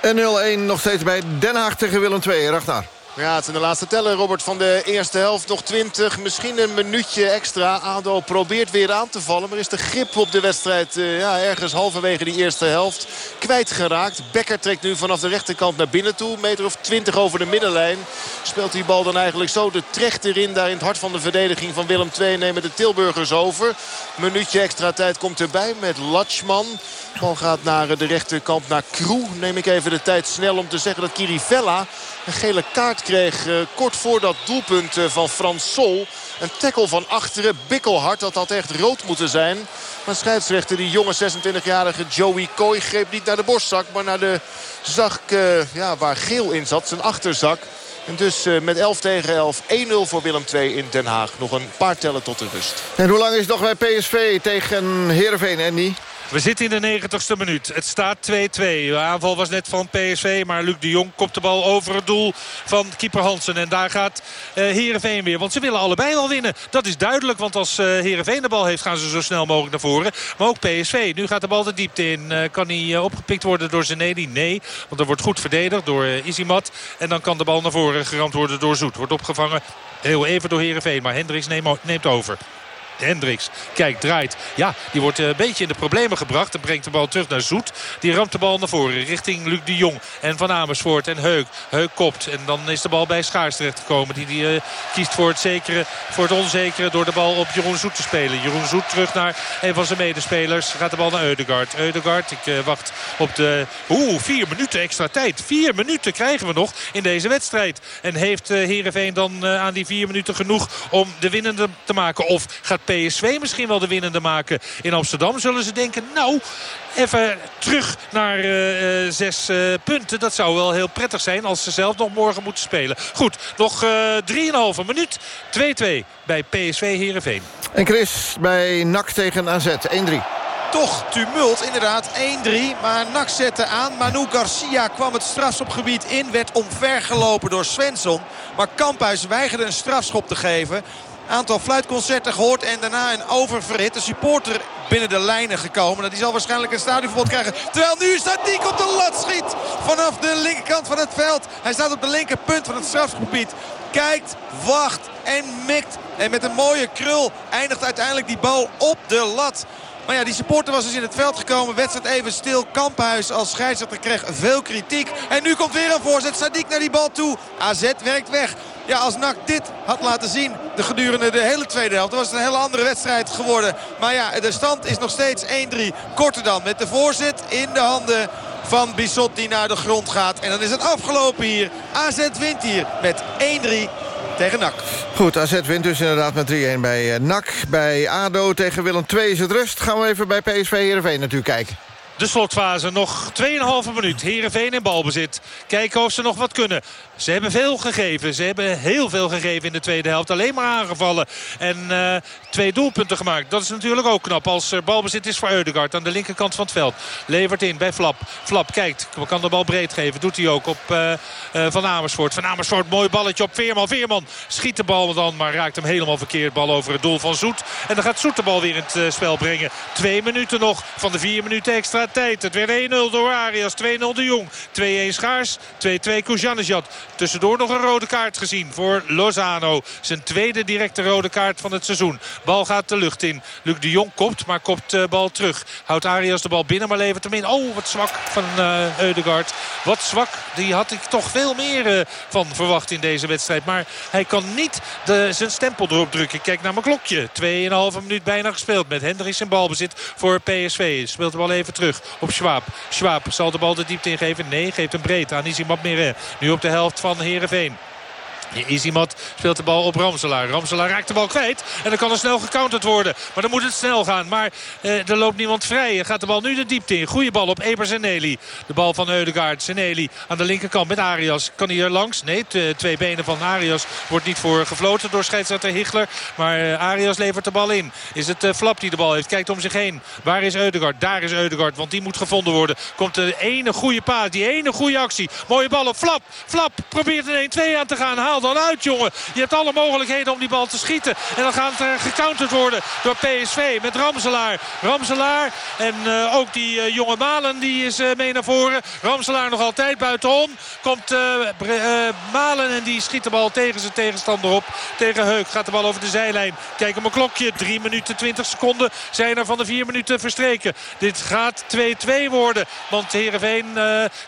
En 0-1 nog steeds bij Den Haag tegen Willem II. Ragnar. Ja, het is de laatste teller, Robert, van de eerste helft. Nog 20, misschien een minuutje extra. ADO probeert weer aan te vallen. Maar is de grip op de wedstrijd uh, ja, ergens halverwege die eerste helft kwijtgeraakt. Becker trekt nu vanaf de rechterkant naar binnen toe. Meter of 20 over de middenlijn. Speelt die bal dan eigenlijk zo de trecht erin. Daar in het hart van de verdediging van Willem II nemen de Tilburgers over. Minuutje extra tijd komt erbij met Latschman. Bal gaat naar de rechterkant, naar Kroe. Neem ik even de tijd snel om te zeggen dat Kirivella een gele kaart kreeg uh, kort voor dat doelpunt uh, van Frans Sol. Een tackle van achteren, bikkelhard. Dat had echt rood moeten zijn. Maar scheidsrechter, die jonge 26-jarige Joey Coy, greep niet naar de borstzak. Maar naar de zak uh, ja, waar geel in zat, zijn achterzak. En dus met 11 tegen 11, 1-0 voor Willem II in Den Haag. Nog een paar tellen tot de rust. En hoe lang is het nog bij PSV tegen Heerenveen, Andy? We zitten in de 90ste minuut. Het staat 2-2. De aanval was net van PSV. Maar Luc de Jong kopt de bal over het doel van keeper Hansen. En daar gaat uh, weer. Want ze willen allebei wel winnen. Dat is duidelijk. Want als uh, de bal heeft gaan ze zo snel mogelijk naar voren. Maar ook PSV. Nu gaat de bal de diepte in. Uh, kan hij opgepikt worden door Zenedi? Nee. Want er wordt goed verdedigd door Izimat. En dan kan de bal naar voren geramd worden door Zoet. Wordt opgevangen heel even door Heerenveen. Maar Hendricks neemt over. Hendricks. Kijk, draait. Ja, die wordt een beetje in de problemen gebracht. En brengt de bal terug naar Zoet. Die ramt de bal naar voren richting Luc de Jong. En Van Amersfoort en Heuk. Heuk kopt. En dan is de bal bij Schaars terechtgekomen. Die, die uh, kiest voor het, zekere, voor het onzekere door de bal op Jeroen Zoet te spelen. Jeroen Zoet terug naar een van zijn medespelers. Gaat de bal naar Eudegaard. Eudegaard, ik uh, wacht op de... Oeh, vier minuten extra tijd. Vier minuten krijgen we nog in deze wedstrijd. En heeft uh, Heerenveen dan aan die vier minuten genoeg om de winnende te maken? Of gaat PSV misschien wel de winnende maken in Amsterdam? Zullen ze denken, nou, even terug naar uh, uh, zes uh, punten. Dat zou wel heel prettig zijn als ze zelf nog morgen moeten spelen. Goed, nog 3,5 minuut. 2-2 bij PSV Heerenveen. En Chris bij NAC tegen AZ 1-3 toch tumult. Inderdaad 1-3. Maar Nak zette aan. Manu Garcia kwam het strafschopgebied in. Werd omvergelopen door Svensson. Maar Kamphuis weigerde een strafschop te geven. Aantal fluitconcerten gehoord. En daarna een oververhitte supporter binnen de lijnen gekomen. Die zal waarschijnlijk een stadionverbod krijgen. Terwijl nu Sadiq op de lat schiet. Vanaf de linkerkant van het veld. Hij staat op de linkerpunt van het strafschopgebied. Kijkt, wacht en mikt. En met een mooie krul eindigt uiteindelijk die bal op de lat. Maar ja, die supporter was dus in het veld gekomen. Wedstrijd even stil. Kamphuis als scheidsrechter kreeg veel kritiek. En nu komt weer een voorzet. Sadiq naar die bal toe. AZ werkt weg. Ja, als NAC dit had laten zien de gedurende de hele tweede helft... dan was het een hele andere wedstrijd geworden. Maar ja, de stand is nog steeds 1-3. Korter dan met de voorzet in de handen van Bissot die naar de grond gaat. En dan is het afgelopen hier. AZ wint hier met 1-3 tegen NAC. Goed, AZ wint dus inderdaad met 3-1 bij NAC. Bij ADO tegen Willem II is het rust. Gaan we even bij PSV Heerenveen natuurlijk kijken. De slotfase, nog 2,5 minuut. Heerenveen in balbezit. Kijken of ze nog wat kunnen. Ze hebben veel gegeven. Ze hebben heel veel gegeven in de tweede helft. Alleen maar aangevallen. En uh, twee doelpunten gemaakt. Dat is natuurlijk ook knap als er balbezit is voor Eudegaard. Aan de linkerkant van het veld. Levert in bij Flap. Flap kijkt. Kan de bal breed geven. Doet hij ook op uh, uh, Van Amersfoort. Van Amersfoort, mooi balletje op Veerman. Veerman schiet de bal dan. Maar raakt hem helemaal verkeerd. Bal over het doel van Zoet. En dan gaat Zoet de bal weer in het spel brengen. Twee minuten nog van de vier minuten extra tijd. Het werd 1-0 door Arias. 2-0 de Jong. 2-1 Schaars. 2-2 Kujanejad. Tussendoor nog een rode kaart gezien voor Lozano. Zijn tweede directe rode kaart van het seizoen. Bal gaat de lucht in. Luc de Jong kopt, maar kopt de bal terug. Houdt Arias de bal binnen, maar levert hem in. Oh, wat zwak van uh, Eudegaard. Wat zwak. Die had ik toch veel meer uh, van verwacht in deze wedstrijd. Maar hij kan niet de, zijn stempel erop drukken. Kijk naar mijn klokje. 2,5 minuut bijna gespeeld met Hendricks in balbezit voor PSV. Speelt de bal even terug op Schwab. Schwab zal de bal de diepte ingeven. Nee, geeft hem breed aan Izimab Meret. Nu op de helft van Heerenveen. Izimat speelt de bal op Ramselaar. Ramselaar raakt de bal kwijt. En dan kan er snel gecounterd worden. Maar dan moet het snel gaan. Maar eh, er loopt niemand vrij. Gaat de bal nu de diepte in. Goede bal op Eber Zeneli. De bal van Eudegaard. Zeneli aan de linkerkant met Arias. Kan hij er langs? Nee, twee benen van Arias wordt niet voor gefloten door scheidsrechter Hichler. Maar uh, Arias levert de bal in. Is het uh, Flap die de bal heeft. Kijkt om zich heen. Waar is Eudegaard? Daar is Eudegaard. Want die moet gevonden worden. Komt de ene goede paas. Die ene goede actie. Mooie bal op Flap. Flap probeert een 1-2 aan te gaan. Haal dan uit, jongen. Je hebt alle mogelijkheden om die bal te schieten. En dan gaat er gecounterd worden door PSV met Ramselaar. Ramselaar en uh, ook die uh, jonge Malen die is mee naar voren. Ramselaar nog altijd buitenom. Komt Malen en die schiet de bal tegen zijn tegenstander op. Tegen Heuk gaat de bal over de zijlijn. Kijk op mijn klokje. 3 minuten 20 seconden zijn er van de 4 minuten verstreken. Dit gaat 2-2 worden. Want Heerenveen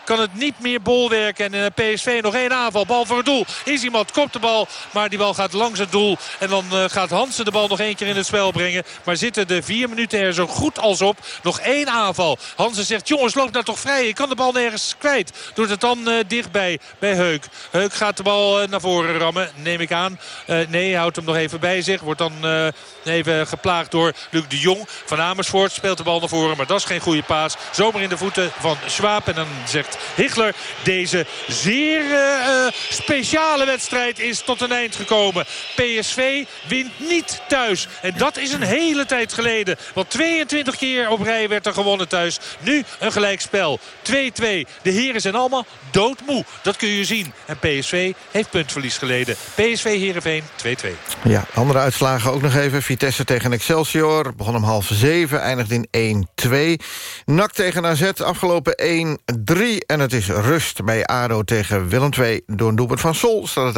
kan het niet meer bolwerken. En PSV nog één aanval. Bal voor het doel. Is iemand kopt de bal. Maar die bal gaat langs het doel. En dan uh, gaat Hansen de bal nog één keer in het spel brengen. Maar zitten de vier minuten er zo goed als op. Nog één aanval. Hansen zegt, jongens, loop nou toch vrij. Ik kan de bal nergens kwijt. Doet het dan uh, dichtbij bij Heuk. Heuk gaat de bal uh, naar voren rammen, neem ik aan. nee, houdt hem nog even bij zich. Wordt dan even geplaagd door Luc de Jong. Van Amersfoort speelt de bal naar voren. Maar dat is geen goede paas. Zomaar in de voeten van Schwab. En dan zegt Hichler deze zeer speciale wedstrijd is tot een eind gekomen. PSV wint niet thuis. En dat is een hele tijd geleden. Want 22 keer op rij werd er gewonnen thuis. Nu een gelijkspel. 2-2. De heren zijn allemaal doodmoe. Dat kun je zien. En PSV heeft puntverlies geleden. PSV Heerenveen 2-2. Ja, andere uitslagen ook nog even. Vitesse tegen Excelsior. Begon om half zeven. Eindigt in 1-2. NAC tegen AZ. Afgelopen 1-3. En het is rust bij ADO tegen Willem II. Door een doelpunt van Sol staat het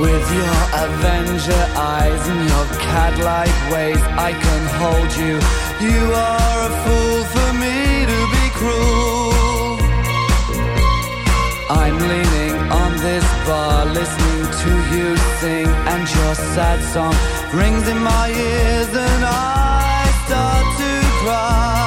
With your Avenger eyes and your cat-like ways, I can hold you. You are a fool for me to be cruel. I'm leaning on this bar, listening to you sing, and your sad song rings in my ears, and I start to cry.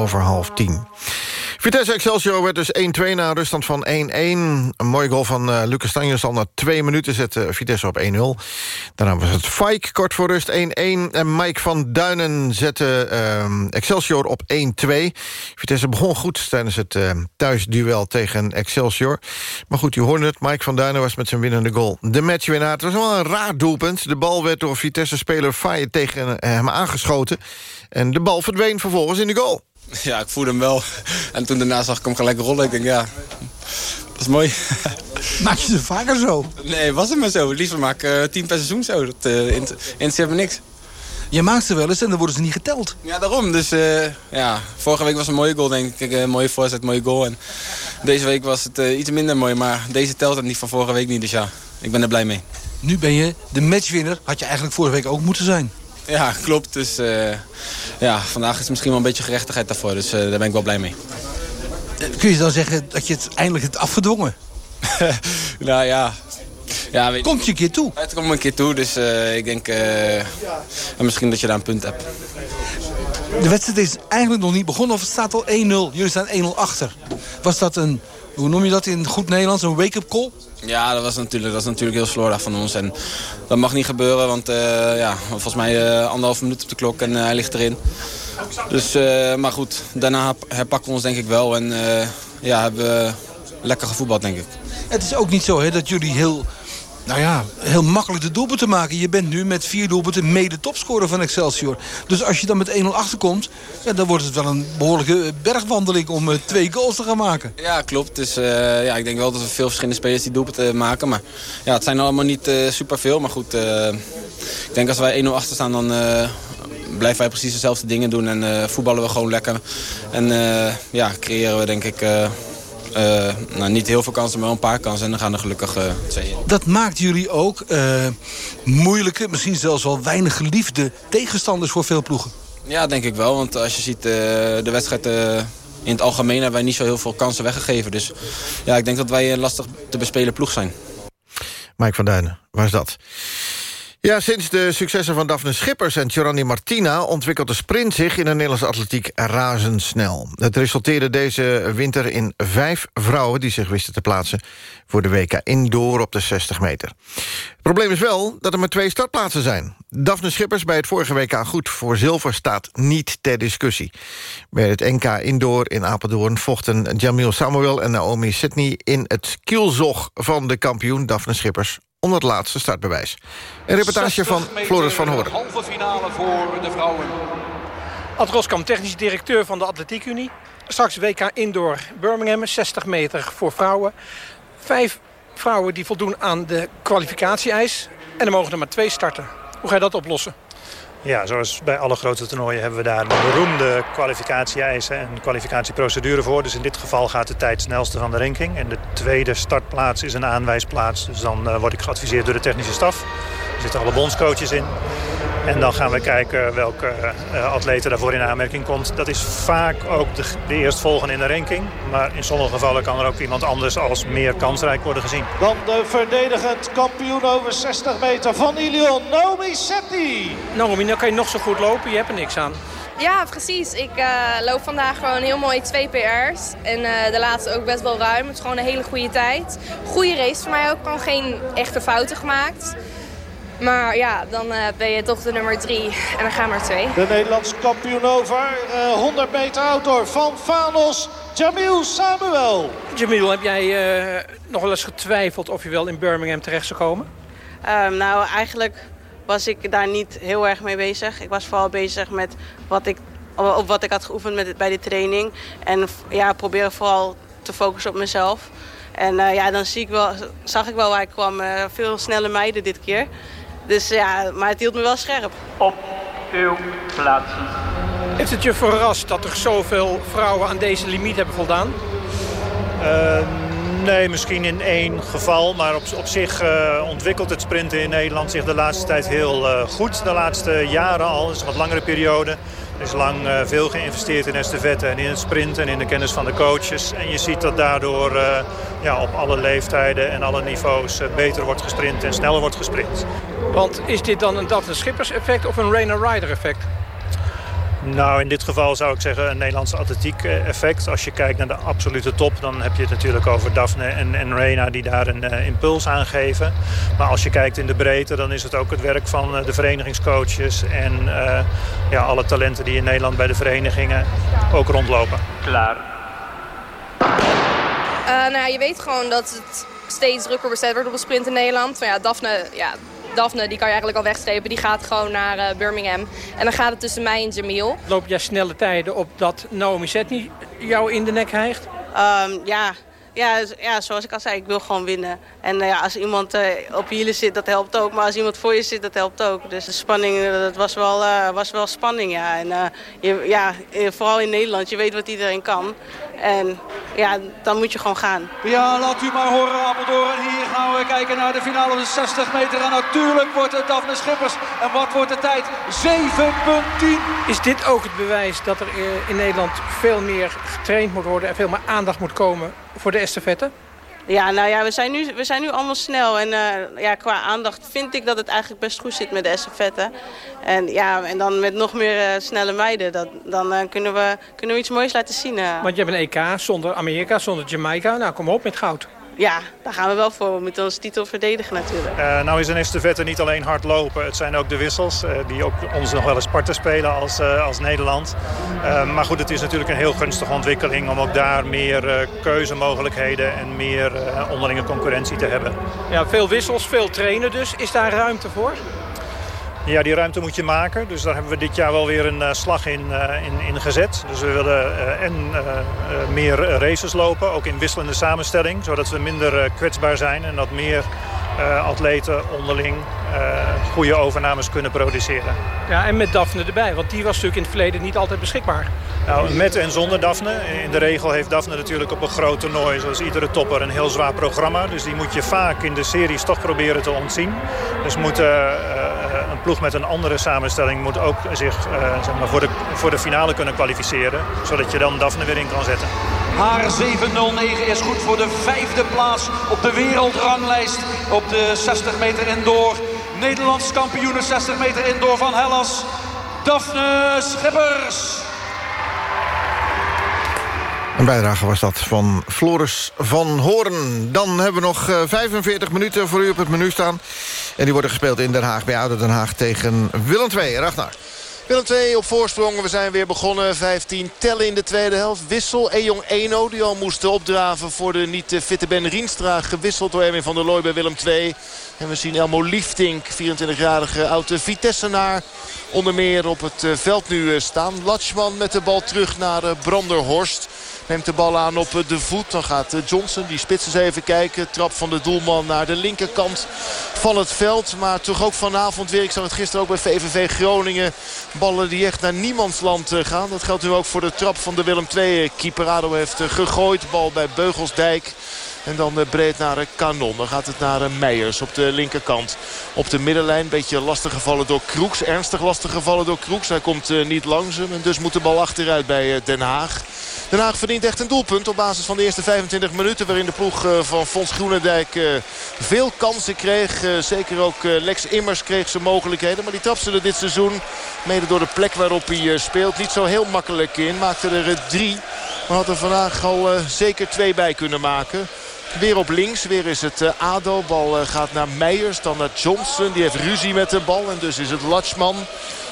Over half 10. Vitesse Excelsior werd dus 1-2 na een ruststand van 1-1. Een mooie goal van uh, Lucas Tanjes al na twee minuten zette Vitesse op 1-0. Daarna was het Fike kort voor rust 1-1. En Mike van Duinen zette uh, Excelsior op 1-2. Vitesse begon goed tijdens het uh, thuisduel tegen Excelsior. Maar goed, u hoorde het. Mike van Duinen was met zijn winnende goal de matchwinnaar. Het was wel een raar doelpunt. De bal werd door Vitesse-speler Faye tegen hem aangeschoten. En de bal verdween vervolgens in de goal. [LAUGHS] Ja, ik voelde hem wel. En toen daarna zag ik hem gelijk rollen. Ik denk, ja, dat is mooi. [LAUGHS] Maak je ze vaker zo? Nee, was het maar zo. Liever maak ik uh, tien per seizoen zo. Dat uh, interesseert me niks. Je maakt ze wel eens en dan worden ze niet geteld. Ja, daarom. Dus uh, ja, vorige week was een mooie goal, denk ik. Een mooie voorzet, mooie goal. En deze week was het iets minder mooi. Maar deze telt het niet van vorige week niet. Dus ja, ik ben er blij mee. Nu ben je de matchwinner. Had je eigenlijk vorige week ook moeten zijn. Ja, klopt. Dus uh, ja, vandaag is misschien wel een beetje gerechtigheid daarvoor. Dus uh, daar ben ik wel blij mee. Kun je dan zeggen dat je het eindelijk hebt afgedwongen? [LAUGHS] nou ja... ja weet, komt je een keer toe? Het komt een keer toe, dus uh, ik denk misschien dat je daar een punt hebt. De wedstrijd is eigenlijk nog niet begonnen of het staat al 1-0. Jullie staan 1-0 achter. Was dat een, hoe noem je dat in goed Nederlands, een wake-up call? Ja, dat was natuurlijk, dat is natuurlijk heel slordig van ons. En dat mag niet gebeuren, want uh, ja, volgens mij uh, anderhalf minuut op de klok en uh, hij ligt erin. Dus, maar goed, daarna herpakken we ons denk ik wel. En ja, hebben we lekker gevoetbald, denk ik. Het is ook niet zo hè, dat jullie heel, nou ja, heel makkelijk de doelpunten maken. Je bent nu met vier doelpunten mede topscorer van Excelsior. Dus als je dan met 1-0 achterkomt, ja, dan wordt het wel een behoorlijke bergwandeling om uh, twee goals te gaan maken. Ja, klopt. Dus uh, ja, ik denk wel dat er veel verschillende spelers die doelpunten maken. Maar ja, het zijn allemaal niet uh, superveel. Maar goed, ik denk als wij 1-0 achter staan, dan blijven wij precies dezelfde dingen doen. En voetballen we gewoon lekker. En ja, creëren we denk ik... Uh, nou, niet heel veel kansen, maar wel een paar kansen. En dan gaan er gelukkig uh, twee in. Dat maakt jullie ook uh, moeilijke, misschien zelfs wel weinig geliefde tegenstanders voor veel ploegen. Ja, denk ik wel. Want als je ziet de wedstrijd in het algemeen hebben wij niet zo heel veel kansen weggegeven. Dus ja, ik denk dat wij een lastig te bespelen ploeg zijn. Mike van Duinen, waar is dat? Ja, sinds de successen van Daphne Schippers en Giovanni Martina... ontwikkelt de sprint zich in de Nederlandse atletiek razendsnel. Het resulteerde deze winter in vijf vrouwen... die zich wisten te plaatsen voor de WK Indoor op de 60 meter. Het probleem is wel dat er maar twee startplaatsen zijn. Daphne Schippers bij het vorige WK goed voor zilver staat niet ter discussie. Bij het NK Indoor in Apeldoorn vochten Jamil Samuel en Naomi Sidney... in het kielzog van de kampioen Daphne Schippers om het laatste startbewijs. Een reportage van Floris van Hoorn. Halve finale voor de vrouwen. Ad Roskam, technisch directeur van de Atletiekunie. Straks WK Indoor Birmingham, 60 meter voor vrouwen. Vijf vrouwen die voldoen aan de kwalificatie-eis. En er mogen er maar twee starten. Hoe ga je dat oplossen? Ja, zoals bij alle grote toernooien hebben we daar een beroemde kwalificatie-eisen en kwalificatieprocedure voor. Dus in dit geval gaat de tijd snelste van de ranking. En de tweede startplaats is een aanwijsplaats. Dus dan uh, word ik geadviseerd door de technische staf. Er zitten alle bondscoaches in. En dan gaan we kijken welke uh, atleten daarvoor in aanmerking komt. Dat is vaak ook de, de eerstvolgende in de ranking. Maar in sommige gevallen kan er ook iemand anders als meer kansrijk worden gezien. Dan de verdedigend kampioen over 60 meter van Ilion, Naomi Setti. Naomi, nou kan je nog zo goed lopen, je hebt er niks aan. Ja, precies. Ik uh, loop vandaag gewoon heel mooi twee PR's. En uh, de laatste ook best wel ruim. Het is gewoon een hele goede tijd. Goede race voor mij ook. Gewoon geen echte fouten gemaakt. Maar ja, dan uh, ben je toch de nummer drie. En dan gaan we er twee. De Nederlandse kampioen over. 100 meter outdoor van Fanos. Jamil Samuel. Jamil, heb jij nog wel eens getwijfeld of je wel in Birmingham terecht zou komen? Um, nou, eigenlijk was ik daar niet heel erg mee bezig. Ik was vooral bezig met wat ik, op wat ik had geoefend met, bij de training. En ja, proberen vooral te focussen op mezelf. En uh, ja, dan zie ik wel, zag ik wel waar ik kwam. Uh, veel snelle meiden dit keer. Dus ja, maar het hield me wel scherp. Op uw plaatsen. Heeft het je verrast dat er zoveel vrouwen aan deze limiet hebben voldaan? Uh, Nee, misschien in één geval. Maar op, op zich uh, ontwikkelt het sprinten in Nederland zich de laatste tijd heel uh, goed. De laatste jaren al. Is een wat langere periode. Er is lang uh, veel geïnvesteerd in estafette en in het sprinten en in de kennis van de coaches. En je ziet dat daardoor ja, op alle leeftijden en alle niveaus beter wordt gesprint en sneller wordt gesprint. Want is dit dan een Daphne Schippers effect of een Rainer Rider effect? Nou, in dit geval zou ik zeggen een Nederlandse atletiek effect. Als je kijkt naar de absolute top, dan heb je het natuurlijk over Daphne en, en Reina die daar een uh, impuls aan geven. Maar als je kijkt in de breedte, dan is het ook het werk van uh, de verenigingscoaches en uh, ja, alle talenten die in Nederland bij de verenigingen ook rondlopen. Klaar. nou, je weet gewoon dat het steeds drukker besteld wordt op de sprint in Nederland. Maar ja, Daphne, ja, Daphne, die kan je eigenlijk al wegstrepen. Die gaat gewoon naar uh, Birmingham. En dan gaat het tussen mij en Jamil. Loop jij snelle tijden op dat Naomi Setny jou in de nek hijgt? Um, ja. Ja, ja, zoals ik al zei, ik wil gewoon winnen. En uh, ja, als iemand uh, op hielen zit, dat helpt ook. Maar als iemand voor je zit, dat helpt ook. Dus de spanning, dat was wel, was wel spanning, ja. En je, ja, vooral in Nederland, je weet wat iedereen kan. En ja, dan moet je gewoon gaan. Ja, laat u maar horen, Apeldoorn. En hier gaan we kijken naar de finale van de 60 meter. En natuurlijk wordt het Daphne Schippers. En wat wordt de tijd? 7.10. Is dit ook het bewijs dat er in Nederland veel meer getraind moet worden... en veel meer aandacht moet komen voor de estafette? Ja, nou ja, we zijn nu, we zijn nu allemaal snel. En uh, ja, qua aandacht vind ik dat het eigenlijk best goed zit met de estafette. En, ja, en dan met nog meer uh, snelle meiden, dat, dan uh, kunnen, we, kunnen we iets moois laten zien. Want je hebt een EK zonder Amerika, zonder Jamaica. Nou, kom op met goud. Ja, daar gaan we wel voor. We moeten onze titel verdedigen natuurlijk. Uh, nou is een estafette niet alleen hard lopen. Het zijn ook de wissels uh, die ook ons nog wel eens parten spelen als, uh, als Nederland. maar goed, het is natuurlijk een heel gunstige ontwikkeling om ook daar meer keuzemogelijkheden en meer onderlinge concurrentie te hebben. Ja, veel wissels, veel trainen dus. Is daar ruimte voor? Ja, die ruimte moet je maken. Dus daar hebben we dit jaar wel weer een uh, slag in, uh, in, in, gezet. Dus we willen uh, en meer races lopen, ook in wisselende samenstelling. Zodat we minder kwetsbaar zijn en dat meer atleten onderling goede overnames kunnen produceren. Ja, en met Daphne erbij, want die was natuurlijk in het verleden niet altijd beschikbaar. Nou, met en zonder Daphne. In de regel heeft Daphne natuurlijk op een groot toernooi, zoals iedere topper, een heel zwaar programma. Dus die moet je vaak in de series toch proberen te ontzien. Dus moeten een ploeg met een andere samenstelling moet ook zich uh, zeg maar voor, de, voor de finale kunnen kwalificeren. Zodat je dan Daphne weer in kan zetten. Haar 7.09 is goed voor de vijfde plaats op de wereldranglijst op de 60 meter indoor. Nederlands kampioen 60 meter indoor van Hellas, Daphne Schippers. Een bijdrage was dat van Floris van Hoorn. Dan hebben we nog eh, 45 minuten voor u op het menu staan. En die worden gespeeld in Den Haag bij Ouder Den Haag tegen Willem II. Ragnar. Willem 2 op voorsprong. We zijn weer begonnen. 15 tellen in de tweede helft. Wissel. Ejong Eno die al moest opdraven voor de niet eh, fitte Ben Rienstra. Gewisseld door Erwin van der Looy bij Willem 2. En we zien Elmo Liefdink, 24-jarige oude Vitessenaar. Onder meer op het eh, veld nu eh, staan. Latschman met de bal terug naar eh, Branderhorst. Neemt de bal aan op eh, de voet. Dan gaat eh, Johnson, die spits eens even kijken. Trap van de doelman naar de linkerkant van het veld. Maar toch ook vanavond weer. Ik zag het gisteren ook bij VVV Groningen. Ballen die echt naar niemandsland eh, gaan. Dat geldt nu ook voor de trap van de Willem II keeper. Ado heeft gegooid. Bal bij Beugelsdijk. En dan eh, breed naar eh, Kanon. Dan gaat het naar eh, Meijers op de linkerkant. Op de middenlijn. Beetje lastig gevallen door Kroeks. Ernstig lastig gevallen door Kroeks. Hij komt eh, niet langzaam. En dus moet de bal achteruit bij eh, Den Haag. Den Haag verdient echt een doelpunt op basis van de eerste 25 minuten. Waarin de ploeg eh, van Fons Groenendijk eh, veel kansen kreeg. Eh, Zeker ook eh, Lex Immers kreeg zijn mogelijkheden. Maar die trapte er dit seizoen. Mede door de plek waarop hij eh, speelt. Niet zo heel makkelijk in. Maakte er eh, drie. Maar had er vandaag al eh, zeker twee bij kunnen maken. Weer op links, weer is het eh, Ado. Bal eh, gaat naar Meijers, dan naar Johnson. Die heeft ruzie met de bal en dus is het Latschman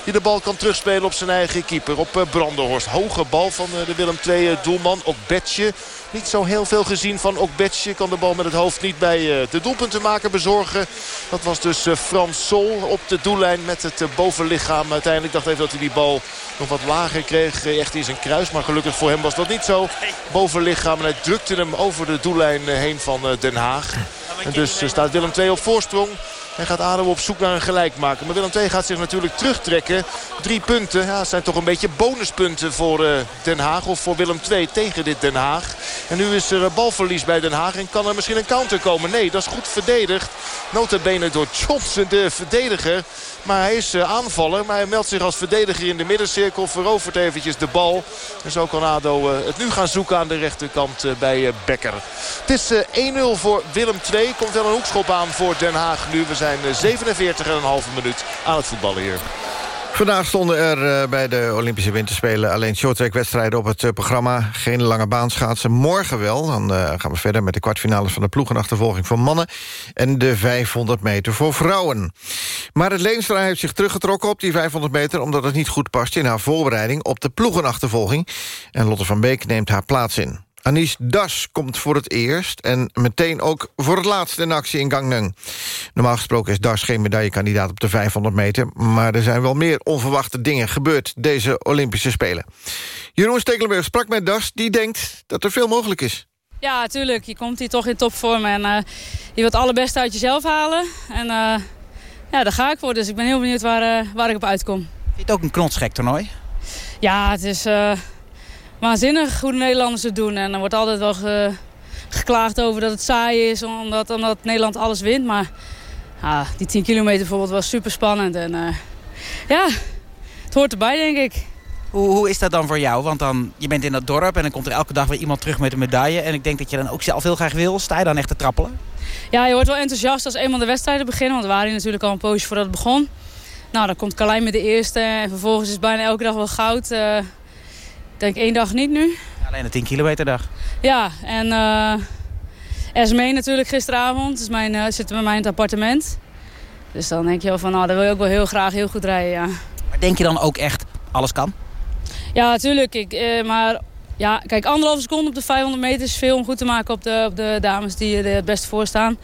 die de bal kan terugspelen op zijn eigen keeper. Op eh, Brandenhorst. Hoge bal van de Willem II doelman. Ook Betje. Niet zo heel veel gezien van Okbetje. Kan de bal met het hoofd niet bij eh, de doelpuntenmaker bezorgen. Dat was dus eh, Frans Sol op de doellijn met het eh, bovenlichaam. Uiteindelijk dacht even dat hij die bal nog wat lager kreeg. Echt in zijn kruis. Maar gelukkig voor hem was dat niet zo. Bovenlichaam. En hij drukte hem over de doellijn heen van Den Haag. En dus staat Willem II op voorsprong. En gaat ADO op zoek naar een gelijkmaker. Maar Willem II gaat zich natuurlijk terugtrekken. Drie punten. Ja, zijn toch een beetje bonuspunten voor eh, Den Haag. Of voor Willem II tegen dit Den Haag. En nu is er eh, balverlies bij Den Haag. En kan er misschien een counter komen. Nee, dat is goed verdedigd. Notabene door Johnson, de verdediger. Maar hij is eh, aanvaller. Maar hij meldt zich als verdediger in de middencirkel. Verovert eventjes de bal. En zo kan ADO eh, het nu gaan zoeken aan de rechterkant eh, bij Becker. Het is eh, 1-0 voor Willem II. Komt wel een hoekschop aan voor Den Haag nu. We zijn eh, 47,5 minuut aan het voetballen hier. Vandaag stonden er eh, bij de Olympische Winterspelen... alleen shorttrack-wedstrijden op het eh, programma. Geen lange baanschaatsen. Morgen wel. Dan eh, gaan we verder met de kwartfinales van de ploegenachtervolging voor mannen... en de 500 meter voor vrouwen. Maar het Leenstra heeft zich teruggetrokken op die 500 meter... omdat het niet goed past in haar voorbereiding op de ploegenachtervolging. En Lotte van Beek neemt haar plaats in. Anis Das komt voor het eerst en meteen ook voor het laatst in actie in Gangneung. Normaal gesproken is Das geen medaillekandidaat op de 500 meter... maar er zijn wel meer onverwachte dingen gebeurd deze Olympische Spelen. Jeroen Stekelenburg sprak met Das, die denkt dat er veel mogelijk is. Ja, tuurlijk. Je komt hier toch in topvorm en eh, je wilt het allerbeste uit jezelf halen. En eh, ja, daar ga ik voor. Dus ik ben heel benieuwd waar, eh, waar ik op uitkom. Vind je het ook een knotsgek toernooi? Ja, het is eh, waanzinnig hoe de Nederlanders het doen. En er wordt altijd wel ge- geklaagd over dat het saai is, omdat, omdat Nederland alles wint. Maar ja, die 10 kilometer bijvoorbeeld was super spannend. En eh, ja, het hoort erbij, denk ik. Hoe, hoe is dat dan voor jou? Want dan, je bent in dat dorp en dan komt er elke dag weer iemand terug met een medaille. En ik denk dat je dan ook zelf heel graag wil. Sta je dan echt te trappelen? Ja, je wordt wel enthousiast als eenmaal de wedstrijden beginnen. Want we waren hier natuurlijk al een poosje voordat het begon. Nou, dan komt Carlijn met de eerste. En vervolgens is bijna elke dag wel goud. Eh, denk één dag niet nu. Alleen een 10 kilometer dag. Ja, en eh Esmee natuurlijk gisteravond. Dus mijn, eh, zit bij mij in het appartement. Dus dan denk je wel van, nou, dan wil je ook wel heel graag heel goed rijden, ja. Maar denk je dan ook echt, alles kan? Ja, natuurlijk. Ik, eh, maar ja, kijk, anderhalve seconde op de 500 meter is veel om goed te maken op de, op de dames die er het beste voor staan.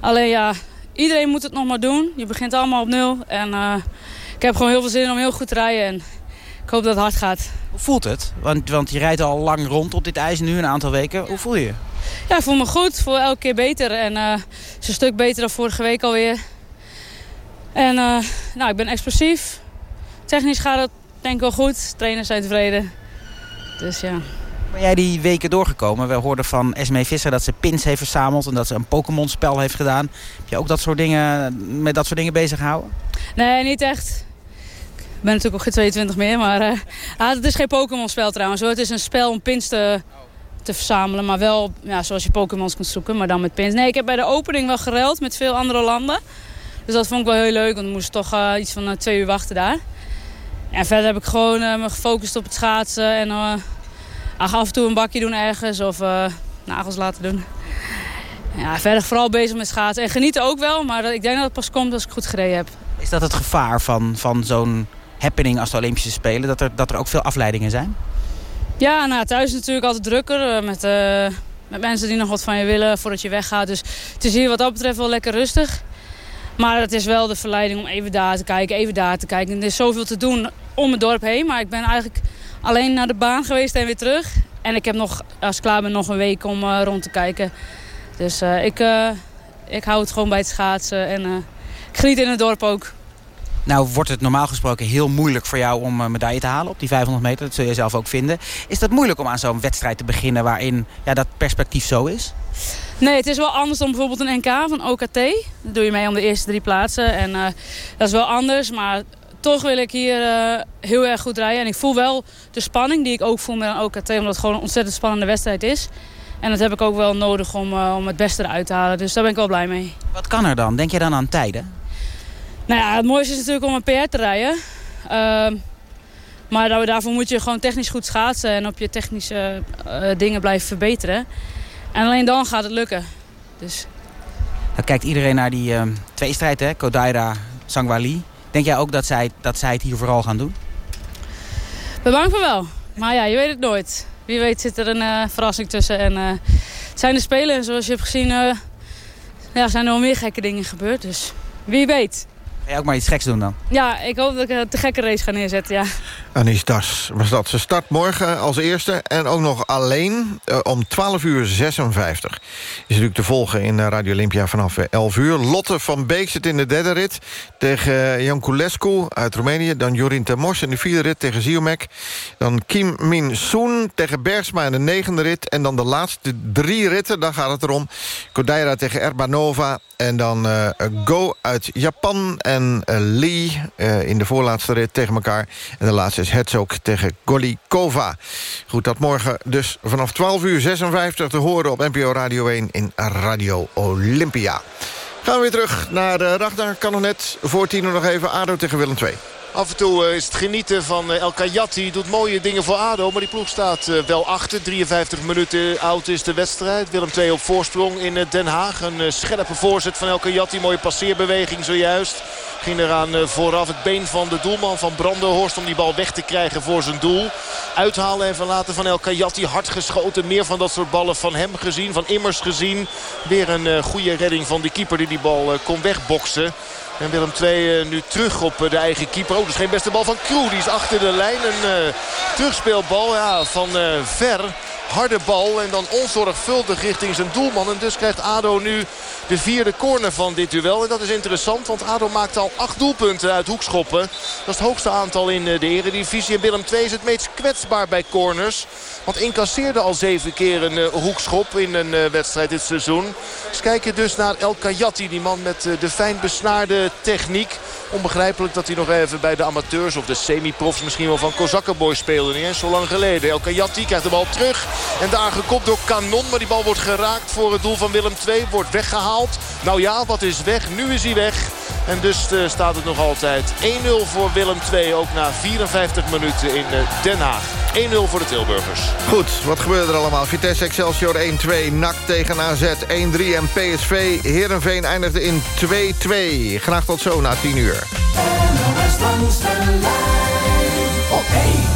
Alleen ja, iedereen moet het nog maar doen. Je begint allemaal op nul. En ik heb gewoon heel veel zin om heel goed te rijden. En ik hoop dat het hard gaat. Hoe voelt het? Want, want je rijdt al lang rond op dit ijs, nu een aantal weken. Hoe voel je je? Ja, ik voel me goed. Ik voel elke keer beter. En eh, het is een stuk beter dan vorige week alweer. En eh, nou, ik ben explosief. Technisch gaat het denk ik wel goed. Trainers zijn tevreden. Dus ja. Ben jij die weken doorgekomen? We hoorden van Esmee Visser dat ze pins heeft verzameld... en dat ze een Pokémon-spel heeft gedaan. Heb je ook dat soort dingen, met dat soort dingen bezig gehouden? Nee, niet echt. Ben natuurlijk ook geen 22 meer, maar eh, ah, het is geen Pokémon-spel trouwens. Hoor. Het is een spel om pins te, te verzamelen, maar wel ja, zoals je Pokémons kunt zoeken, maar dan met pins. Nee, ik heb bij de opening wel geruild met veel andere landen. Dus dat vond ik wel heel leuk, want we moesten toch eh, iets van eh, twee uur wachten daar. En verder heb ik gewoon me gefocust op het schaatsen en af en toe een bakje doen ergens of nagels laten doen. Ja, verder vooral bezig met schaatsen. En genieten ook wel, maar ik denk dat het pas komt als ik goed gereden heb. Is dat het gevaar van, van zo'n happening als de Olympische Spelen? Dat er, dat er ook veel afleidingen zijn? Ja, nou, thuis natuurlijk altijd drukker. eh, met, eh, met mensen die nog wat van je willen voordat je weggaat. Dus het is hier wat dat betreft wel lekker rustig. Maar het is wel de verleiding om even daar te kijken, even daar te kijken. En er is zoveel te doen om het dorp heen. Maar ik ben eigenlijk alleen naar de baan geweest en weer terug. En ik heb nog, als ik klaar ben, nog een week om eh, rond te kijken. Dus ik, ik hou het gewoon bij het schaatsen. En ik geniet in het dorp ook. Nou wordt het normaal gesproken heel moeilijk voor jou om een medaille te halen op die 500 meter. Dat zul je zelf ook vinden. Is dat moeilijk om aan zo'n wedstrijd te beginnen waarin ja, dat perspectief zo is? Nee, het is wel anders dan bijvoorbeeld een NK van OKT. Daar doe je mee om de eerste drie plaatsen. En eh, dat is wel anders, maar toch wil ik hier eh, heel erg goed rijden. En ik voel wel de spanning die ik ook voel met een OKT, omdat het gewoon een ontzettend spannende wedstrijd is. En dat heb ik ook wel nodig om, eh, om het beste eruit te halen. Dus daar ben ik wel blij mee. Wat kan er dan? Denk je dan aan tijden? Nou ja, het mooiste is natuurlijk om een PR te rijden. Ehm, maar daar- daarvoor moet je gewoon technisch goed schaatsen en op je technische eh, dingen blijven verbeteren. En alleen dan gaat het lukken. Dus Dan kijkt iedereen naar die eh, tweestrijd, hè? Kodaira, Sangwali. Denk jij ook dat zij, dat zij het hier vooral gaan doen? Ben bang voor wel. Maar ja, je weet het nooit. Wie weet zit er een eh, verrassing tussen. En eh, het zijn de Spelen en zoals je hebt gezien... ja, zijn er wel meer gekke dingen gebeurd. Dus wie weet. Ga jij ook maar iets geks doen dan? Ja, ik hoop dat ik een te gekke race ga neerzetten, ja. Anis Das was dat. Ze start morgen als eerste en ook nog alleen eh, om 12 uur 56. Is natuurlijk te volgen in eh, Radio Olympia vanaf eh, 11 uur. Lotte van Beek zit in de derde rit tegen eh, Jan Kulescu uit Roemenië. Dan Jorien Termos in de vierde rit tegen Ziomek. Dan Kim Min Soon tegen Bergsma in de negende rit. En dan de laatste drie ritten, dan gaat het erom. Kodaira tegen Erbanova. En dan eh, Go uit Japan en eh, Lee eh, in de voorlaatste rit tegen elkaar. En de laatste is Herzog tegen Golikova. Goed, dat morgen dus vanaf 12 uur 56 te horen op NPO Radio 1 in Radio Olympia. Gaan we weer terug naar de Ragnar Kanonet. Voor tien nog even ADO tegen Willem II. Af en toe eh, is het genieten van eh, El Kayati. Doet mooie dingen voor ADO. Maar die ploeg staat eh, wel achter. 53 minuten oud is de wedstrijd. Willem 2 op voorsprong in Den Haag. Een scherpe voorzet van El Kayati. Mooie passeerbeweging zojuist. Ging eraan vooraf het been van de doelman van Brandenhorst. Om die bal weg te krijgen voor zijn doel. Uithalen en verlaten van El Kayati. Hard geschoten. Meer van dat soort ballen van hem gezien. Van Immers gezien. Weer een goede redding van de keeper die die bal kon wegboksen. En Willem II nu terug op eh, de eigen keeper. Oh, dus geen beste bal van Kroe. Die is achter de lijn. Een eh, terugspeelbal ja, van eh, ver. Harde bal en dan onzorgvuldig richting zijn doelman. En dus krijgt ADO nu de vierde corner van dit duel. En dat is interessant, want ADO maakt al acht doelpunten uit hoekschoppen. Dat is het hoogste aantal in eh, de eredivisie. En Willem II is het meest kwetsbaar bij corners. Want incasseerde al zeven keer een eh, hoekschop in een eh, wedstrijd dit seizoen. Dus kijken dus naar El Kayati, die man met de fijn besnaarde techniek. Onbegrijpelijk dat hij nog even bij de amateurs of de semi-profs misschien wel van Kozakkenboy speelde. Niet eens zo lang geleden. El Kayati krijgt de bal terug. En daar gekopt door Kanon. Maar die bal wordt geraakt voor het doel van Willem II. Wordt weggehaald. Nou ja, wat is weg? Nu is hij weg. En dus eh, staat het nog altijd 1-0 voor Willem II. Ook na 54 minuten in eh, Den Haag. 1-0 voor de Tilburgers. Goed, wat gebeurde er allemaal? Vitesse Excelsior 1-2, NAC tegen AZ 1-3 en PSV Heerenveen eindigde in 2-2. Graag tot zo na 10 uur. Langs de lijn op 1.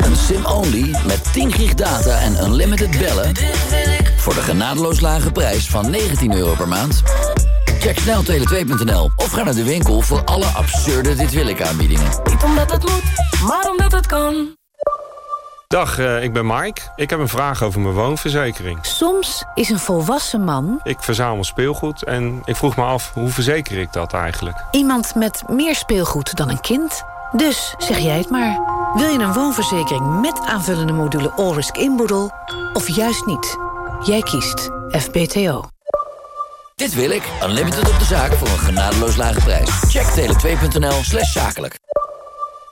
Een sim-only met 10 gig data en unlimited bellen... voor de genadeloos lage prijs van 19 euro per maand. Check snel tele2.nl of ga naar de winkel voor alle absurde Dit Wil Ik aanbiedingen. Niet omdat het moet, maar omdat het kan. Dag, eh, ik ben Mike. Ik heb een vraag over mijn woonverzekering. Soms is een volwassen man Ik verzamel speelgoed en ik vroeg me af, hoe verzeker ik dat eigenlijk? iemand met meer speelgoed dan een kind. Dus zeg jij het maar. Wil je een woonverzekering met aanvullende module All-Risk inboedel... of juist niet? Jij kiest FBTO. Dit wil ik. Unlimited op de zaak voor een genadeloos lage prijs. Check tele2.nl slash zakelijk.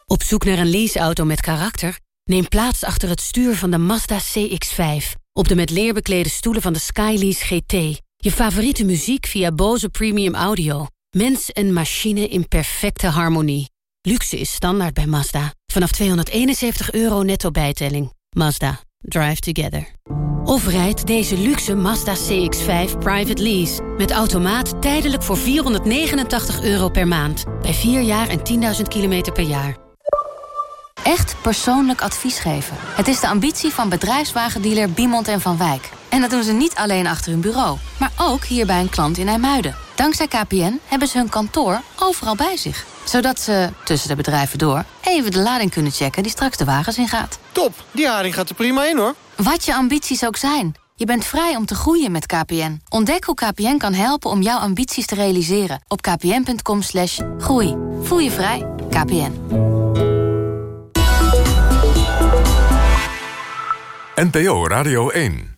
Op zoek naar een leaseauto met karakter? Neem plaats achter het stuur van de Mazda CX-5. Op de met leer beklede stoelen van de Skylease GT. Je favoriete muziek via Bose Premium Audio. Mens en machine in perfecte harmonie. Luxe is standaard bij Mazda. Vanaf 271 euro netto bijtelling. Mazda. Drive together. Of rijd deze luxe Mazda CX-5 private lease. Met automaat tijdelijk voor 489 euro per maand. Bij 4 jaar en 10.000 kilometer per jaar. Echt persoonlijk advies geven. Het is de ambitie van bedrijfswagendealer Biemond en Van Wijk. En dat doen ze niet alleen achter hun bureau, maar ook hier bij een klant in IJmuiden. Dankzij KPN hebben ze hun kantoor overal bij zich. Zodat ze, tussen de bedrijven door, even de lading kunnen checken die straks de wagens ingaat. Top, die haring gaat er prima in hoor. Wat je ambities ook zijn, je bent vrij om te groeien met KPN. Ontdek hoe KPN kan helpen om jouw ambities te realiseren op kpn.com slash groei. Voel je vrij, KPN. NPO Radio 1.